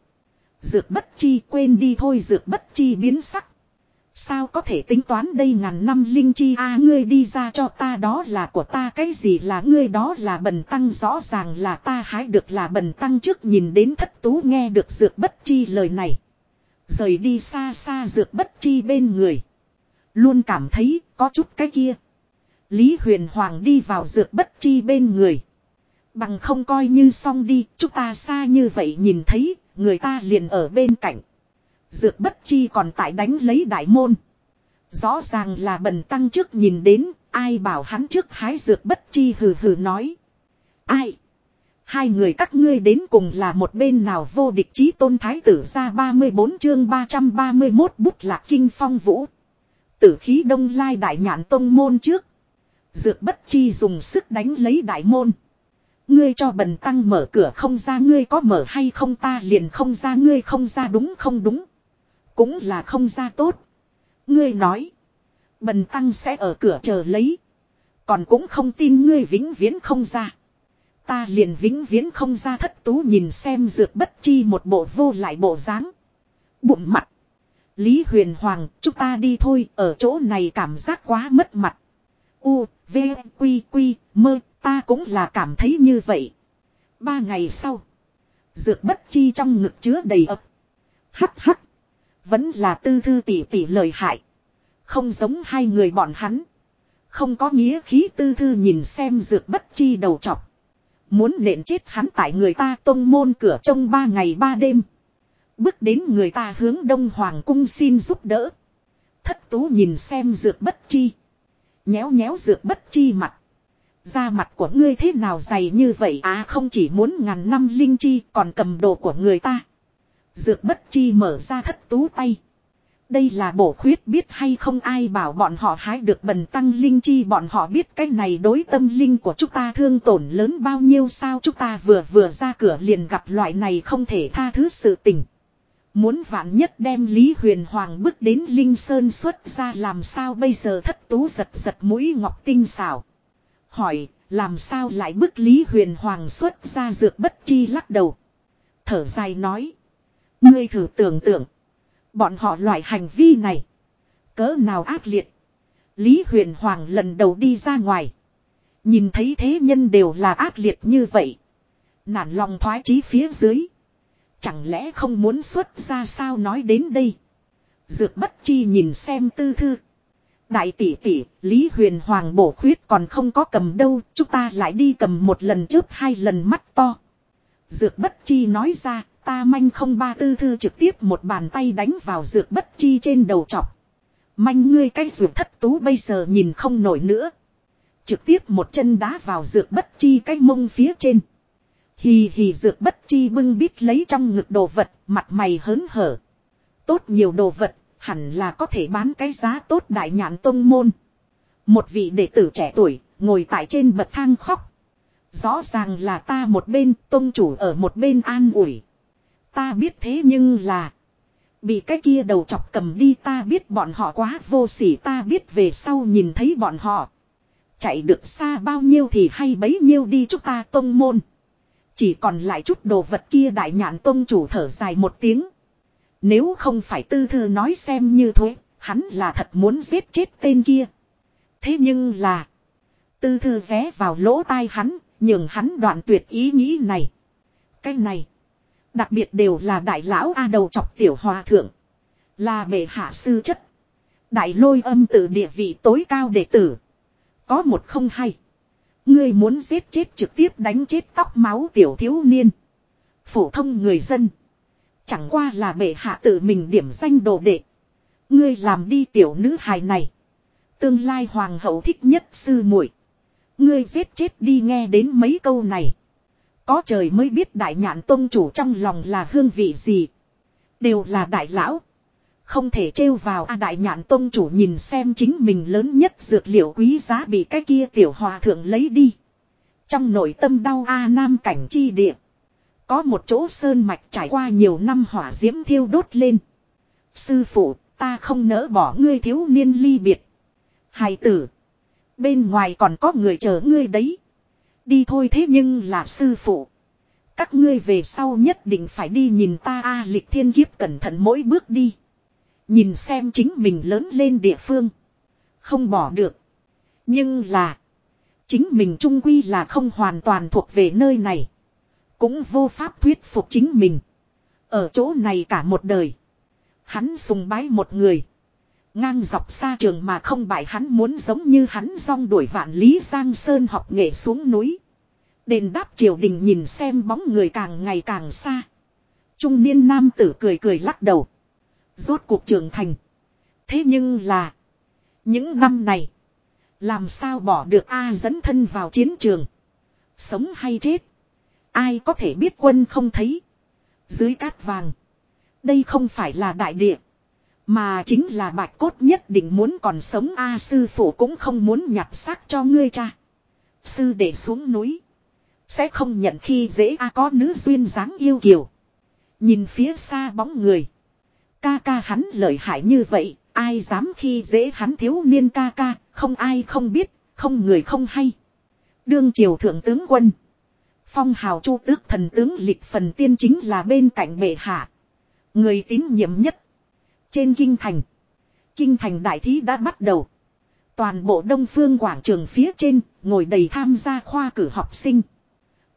Dược bất chi quên đi thôi dược bất chi biến sắc. Sao có thể tính toán đây ngàn năm linh chi a ngươi đi ra cho ta đó là của ta cái gì là ngươi đó là bần tăng rõ ràng là ta hái được là bần tăng trước nhìn đến thất tú nghe được dược bất chi lời này. Rời đi xa xa dược bất chi bên người. Luôn cảm thấy có chút cái kia. Lý huyền hoàng đi vào dược bất chi bên người. Bằng không coi như xong đi, chúng ta xa như vậy nhìn thấy, người ta liền ở bên cạnh. Dược bất chi còn tại đánh lấy đại môn. Rõ ràng là bần tăng trước nhìn đến, ai bảo hắn trước hái dược bất chi hừ hừ nói. Ai? Hai người các ngươi đến cùng là một bên nào vô địch chí tôn thái tử ra 34 chương 331 bút lạc kinh phong vũ. Tử khí đông lai đại nhạn tông môn trước. Dược bất chi dùng sức đánh lấy đại môn. Ngươi cho bần tăng mở cửa không ra ngươi có mở hay không ta liền không ra ngươi không ra đúng không đúng. Cũng là không ra tốt. Ngươi nói. Bần tăng sẽ ở cửa chờ lấy. Còn cũng không tin ngươi vĩnh viễn không ra. Ta liền vĩnh viễn không ra thất tú nhìn xem dược bất chi một bộ vô lại bộ dáng Bụng mặt. Lý huyền hoàng, chúng ta đi thôi, ở chỗ này cảm giác quá mất mặt. U, V, Quy, Quy, mơ, ta cũng là cảm thấy như vậy. Ba ngày sau. Dược bất chi trong ngực chứa đầy ập. Hắc hắc. Vẫn là tư thư tỷ tỷ lời hại. Không giống hai người bọn hắn. Không có nghĩa khí tư thư nhìn xem dược bất chi đầu chọc. Muốn nện chết hắn tại người ta tông môn cửa trong ba ngày ba đêm. Bước đến người ta hướng đông hoàng cung xin giúp đỡ. Thất tú nhìn xem dược bất chi. Nhéo nhéo dược bất chi mặt. Da mặt của ngươi thế nào dày như vậy à không chỉ muốn ngàn năm linh chi, còn cầm đồ của người ta. Dược bất chi mở ra thất tú tay. Đây là bổ khuyết biết hay không ai bảo bọn họ hái được bần tăng linh chi bọn họ biết cái này đối tâm linh của chúng ta thương tổn lớn bao nhiêu sao chúng ta vừa vừa ra cửa liền gặp loại này không thể tha thứ sự tình. Muốn vạn nhất đem Lý Huyền Hoàng bước đến Linh Sơn xuất ra làm sao bây giờ thất tú giật giật mũi ngọc tinh xảo. Hỏi, làm sao lại bức Lý Huyền Hoàng xuất ra dược bất chi lắc đầu. Thở dài nói. Ngươi thử tưởng tượng. Bọn họ loại hành vi này. Cỡ nào ác liệt. Lý Huyền Hoàng lần đầu đi ra ngoài. Nhìn thấy thế nhân đều là ác liệt như vậy. Nản lòng thoái chí phía dưới. Chẳng lẽ không muốn xuất ra sao nói đến đây. Dược bất chi nhìn xem tư thư. Đại tỷ tỷ, Lý Huyền Hoàng bổ khuyết còn không có cầm đâu, chúng ta lại đi cầm một lần trước hai lần mắt to. Dược bất chi nói ra, ta manh không ba tư thư trực tiếp một bàn tay đánh vào dược bất chi trên đầu chọc. Manh ngươi cái dược thất tú bây giờ nhìn không nổi nữa. Trực tiếp một chân đá vào dược bất chi cái mông phía trên. Hì hì dược bất chi bưng bít lấy trong ngực đồ vật, mặt mày hớn hở. Tốt nhiều đồ vật, hẳn là có thể bán cái giá tốt đại nhãn tông môn. Một vị đệ tử trẻ tuổi, ngồi tại trên bậc thang khóc. Rõ ràng là ta một bên, tông chủ ở một bên an ủi. Ta biết thế nhưng là... Bị cái kia đầu chọc cầm đi ta biết bọn họ quá vô sỉ ta biết về sau nhìn thấy bọn họ. Chạy được xa bao nhiêu thì hay bấy nhiêu đi chúng ta tông môn. Chỉ còn lại chút đồ vật kia đại nhãn tông chủ thở dài một tiếng. Nếu không phải tư thư nói xem như thế, hắn là thật muốn giết chết tên kia. Thế nhưng là, tư thư vé vào lỗ tai hắn, nhường hắn đoạn tuyệt ý nghĩ này. Cái này, đặc biệt đều là đại lão A đầu chọc tiểu hòa thượng. Là bệ hạ sư chất. Đại lôi âm tử địa vị tối cao đệ tử. Có một không hay. Ngươi muốn giết chết trực tiếp đánh chết tóc máu tiểu thiếu niên. Phổ thông người dân. Chẳng qua là bệ hạ tự mình điểm danh đồ đệ. Ngươi làm đi tiểu nữ hài này. Tương lai hoàng hậu thích nhất sư muội. Ngươi giết chết đi nghe đến mấy câu này. Có trời mới biết đại nhạn tôn chủ trong lòng là hương vị gì. Đều là đại lão. Không thể trêu vào a đại nhạn tôn chủ nhìn xem chính mình lớn nhất dược liệu quý giá bị cái kia tiểu hòa thượng lấy đi. Trong nội tâm đau a nam cảnh chi địa. Có một chỗ sơn mạch trải qua nhiều năm hỏa diễm thiêu đốt lên. Sư phụ, ta không nỡ bỏ ngươi thiếu niên ly biệt. Hài tử. Bên ngoài còn có người chờ ngươi đấy. Đi thôi thế nhưng là sư phụ. Các ngươi về sau nhất định phải đi nhìn ta a lịch thiên kiếp cẩn thận mỗi bước đi. Nhìn xem chính mình lớn lên địa phương. Không bỏ được. Nhưng là. Chính mình trung quy là không hoàn toàn thuộc về nơi này. Cũng vô pháp thuyết phục chính mình. Ở chỗ này cả một đời. Hắn sùng bái một người. Ngang dọc xa trường mà không bại hắn muốn giống như hắn rong đuổi vạn lý giang sơn học nghệ xuống núi. Đền đáp triều đình nhìn xem bóng người càng ngày càng xa. Trung niên nam tử cười cười lắc đầu. Rốt cuộc trưởng thành. Thế nhưng là. Những năm này. Làm sao bỏ được A dẫn thân vào chiến trường. Sống hay chết. Ai có thể biết quân không thấy. Dưới cát vàng. Đây không phải là đại địa. Mà chính là bạch cốt nhất định muốn còn sống, A sư phụ cũng không muốn nhặt xác cho ngươi cha. Sư để xuống núi. Sẽ không nhận khi dễ A, có nữ duyên dáng yêu kiều. Nhìn phía xa bóng người. Ca ca hắn lợi hại như vậy. Ai dám khi dễ hắn thiếu niên ca ca. Không ai không biết. Không người không hay. Đương triều thượng tướng quân. Phong hào chu tước thần tướng lịch phần tiên chính là bên cạnh bệ hạ. Người tín nhiệm nhất. Trên kinh thành. Kinh thành đại thí đã bắt đầu. Toàn bộ đông phương quảng trường phía trên, ngồi đầy tham gia khoa cử học sinh.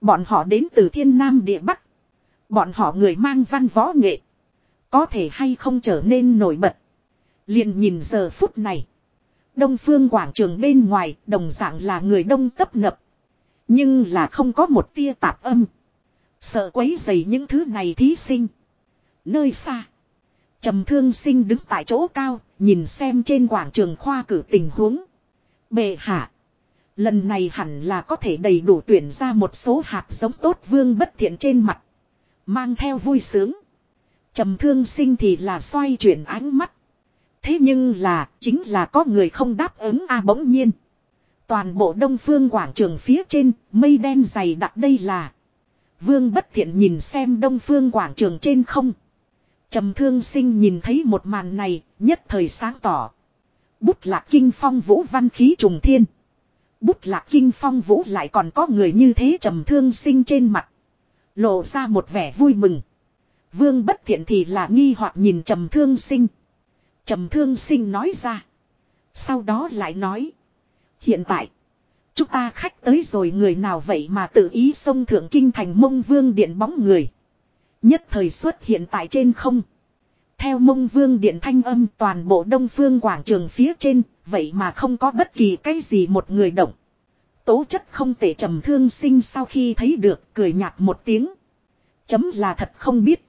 Bọn họ đến từ thiên nam địa bắc. Bọn họ người mang văn võ nghệ. Có thể hay không trở nên nổi bật. liền nhìn giờ phút này. Đông phương quảng trường bên ngoài, đồng dạng là người đông tấp nập. Nhưng là không có một tia tạp âm. Sợ quấy dày những thứ này thí sinh. Nơi xa trầm thương sinh đứng tại chỗ cao. Nhìn xem trên quảng trường khoa cử tình huống. Bệ hạ. Lần này hẳn là có thể đầy đủ tuyển ra một số hạt giống tốt vương bất thiện trên mặt. Mang theo vui sướng. trầm thương sinh thì là xoay chuyển ánh mắt. Thế nhưng là chính là có người không đáp ứng a à bỗng nhiên. Toàn bộ đông phương quảng trường phía trên, mây đen dày đặc đây là. Vương bất thiện nhìn xem đông phương quảng trường trên không trầm thương sinh nhìn thấy một màn này, nhất thời sáng tỏ. Bút lạc kinh phong vũ văn khí trùng thiên. Bút lạc kinh phong vũ lại còn có người như thế trầm thương sinh trên mặt. Lộ ra một vẻ vui mừng. Vương bất thiện thì là nghi hoặc nhìn trầm thương sinh. Trầm thương sinh nói ra. Sau đó lại nói. Hiện tại. Chúng ta khách tới rồi người nào vậy mà tự ý xông thượng kinh thành mông vương điện bóng người. Nhất thời xuất hiện tại trên không. Theo mông vương điện thanh âm toàn bộ đông phương quảng trường phía trên, vậy mà không có bất kỳ cái gì một người động. Tố chất không tệ trầm thương sinh sau khi thấy được cười nhạt một tiếng. Chấm là thật không biết.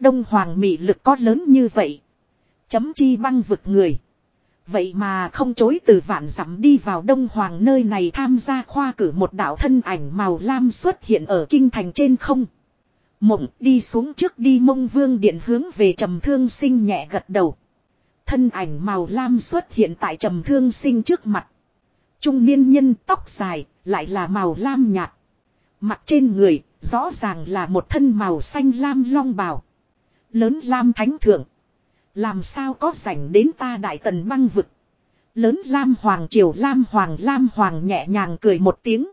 Đông hoàng mị lực có lớn như vậy. Chấm chi băng vực người. Vậy mà không chối từ vạn dặm đi vào Đông Hoàng nơi này tham gia khoa cử một đạo thân ảnh màu lam xuất hiện ở kinh thành trên không. Mộng đi xuống trước đi mông vương điện hướng về trầm thương sinh nhẹ gật đầu. Thân ảnh màu lam xuất hiện tại trầm thương sinh trước mặt. Trung niên nhân tóc dài, lại là màu lam nhạt. Mặt trên người, rõ ràng là một thân màu xanh lam long bào. Lớn lam thánh thượng. Làm sao có rảnh đến ta đại tần băng vực. Lớn Lam Hoàng Triều Lam Hoàng Lam Hoàng nhẹ nhàng cười một tiếng.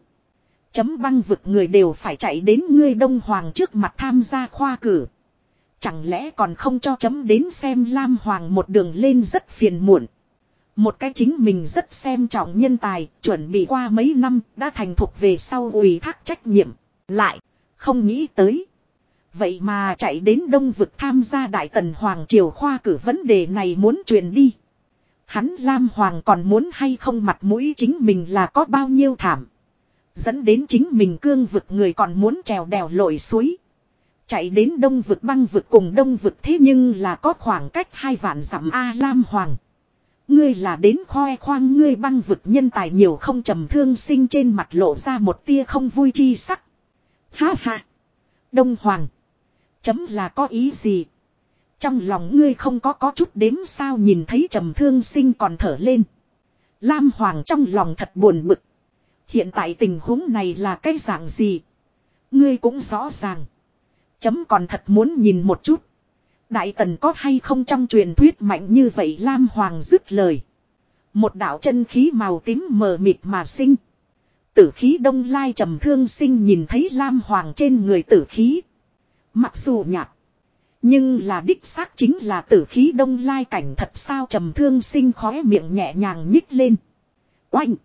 Chấm băng vực người đều phải chạy đến ngươi Đông Hoàng trước mặt tham gia khoa cử. Chẳng lẽ còn không cho chấm đến xem Lam Hoàng một đường lên rất phiền muộn. Một cái chính mình rất xem trọng nhân tài, chuẩn bị qua mấy năm, đã thành thục về sau ủy thác trách nhiệm. Lại, không nghĩ tới. Vậy mà chạy đến đông vực tham gia đại tần hoàng triều khoa cử vấn đề này muốn truyền đi. Hắn Lam Hoàng còn muốn hay không mặt mũi chính mình là có bao nhiêu thảm. Dẫn đến chính mình cương vực người còn muốn trèo đèo lội suối. Chạy đến đông vực băng vực cùng đông vực thế nhưng là có khoảng cách hai vạn dặm A Lam Hoàng. Ngươi là đến khoe khoang ngươi băng vực nhân tài nhiều không trầm thương sinh trên mặt lộ ra một tia không vui chi sắc. Ha ha. Đông Hoàng. Chấm là có ý gì? Trong lòng ngươi không có có chút đếm sao nhìn thấy trầm thương sinh còn thở lên. Lam Hoàng trong lòng thật buồn bực. Hiện tại tình huống này là cái dạng gì? Ngươi cũng rõ ràng. Chấm còn thật muốn nhìn một chút. Đại tần có hay không trong truyền thuyết mạnh như vậy Lam Hoàng dứt lời. Một đạo chân khí màu tím mờ mịt mà sinh. Tử khí đông lai trầm thương sinh nhìn thấy Lam Hoàng trên người tử khí. Mặc dù nhạt. Nhưng là đích xác chính là tử khí đông lai cảnh thật sao trầm thương sinh khóe miệng nhẹ nhàng nhích lên. Oanh!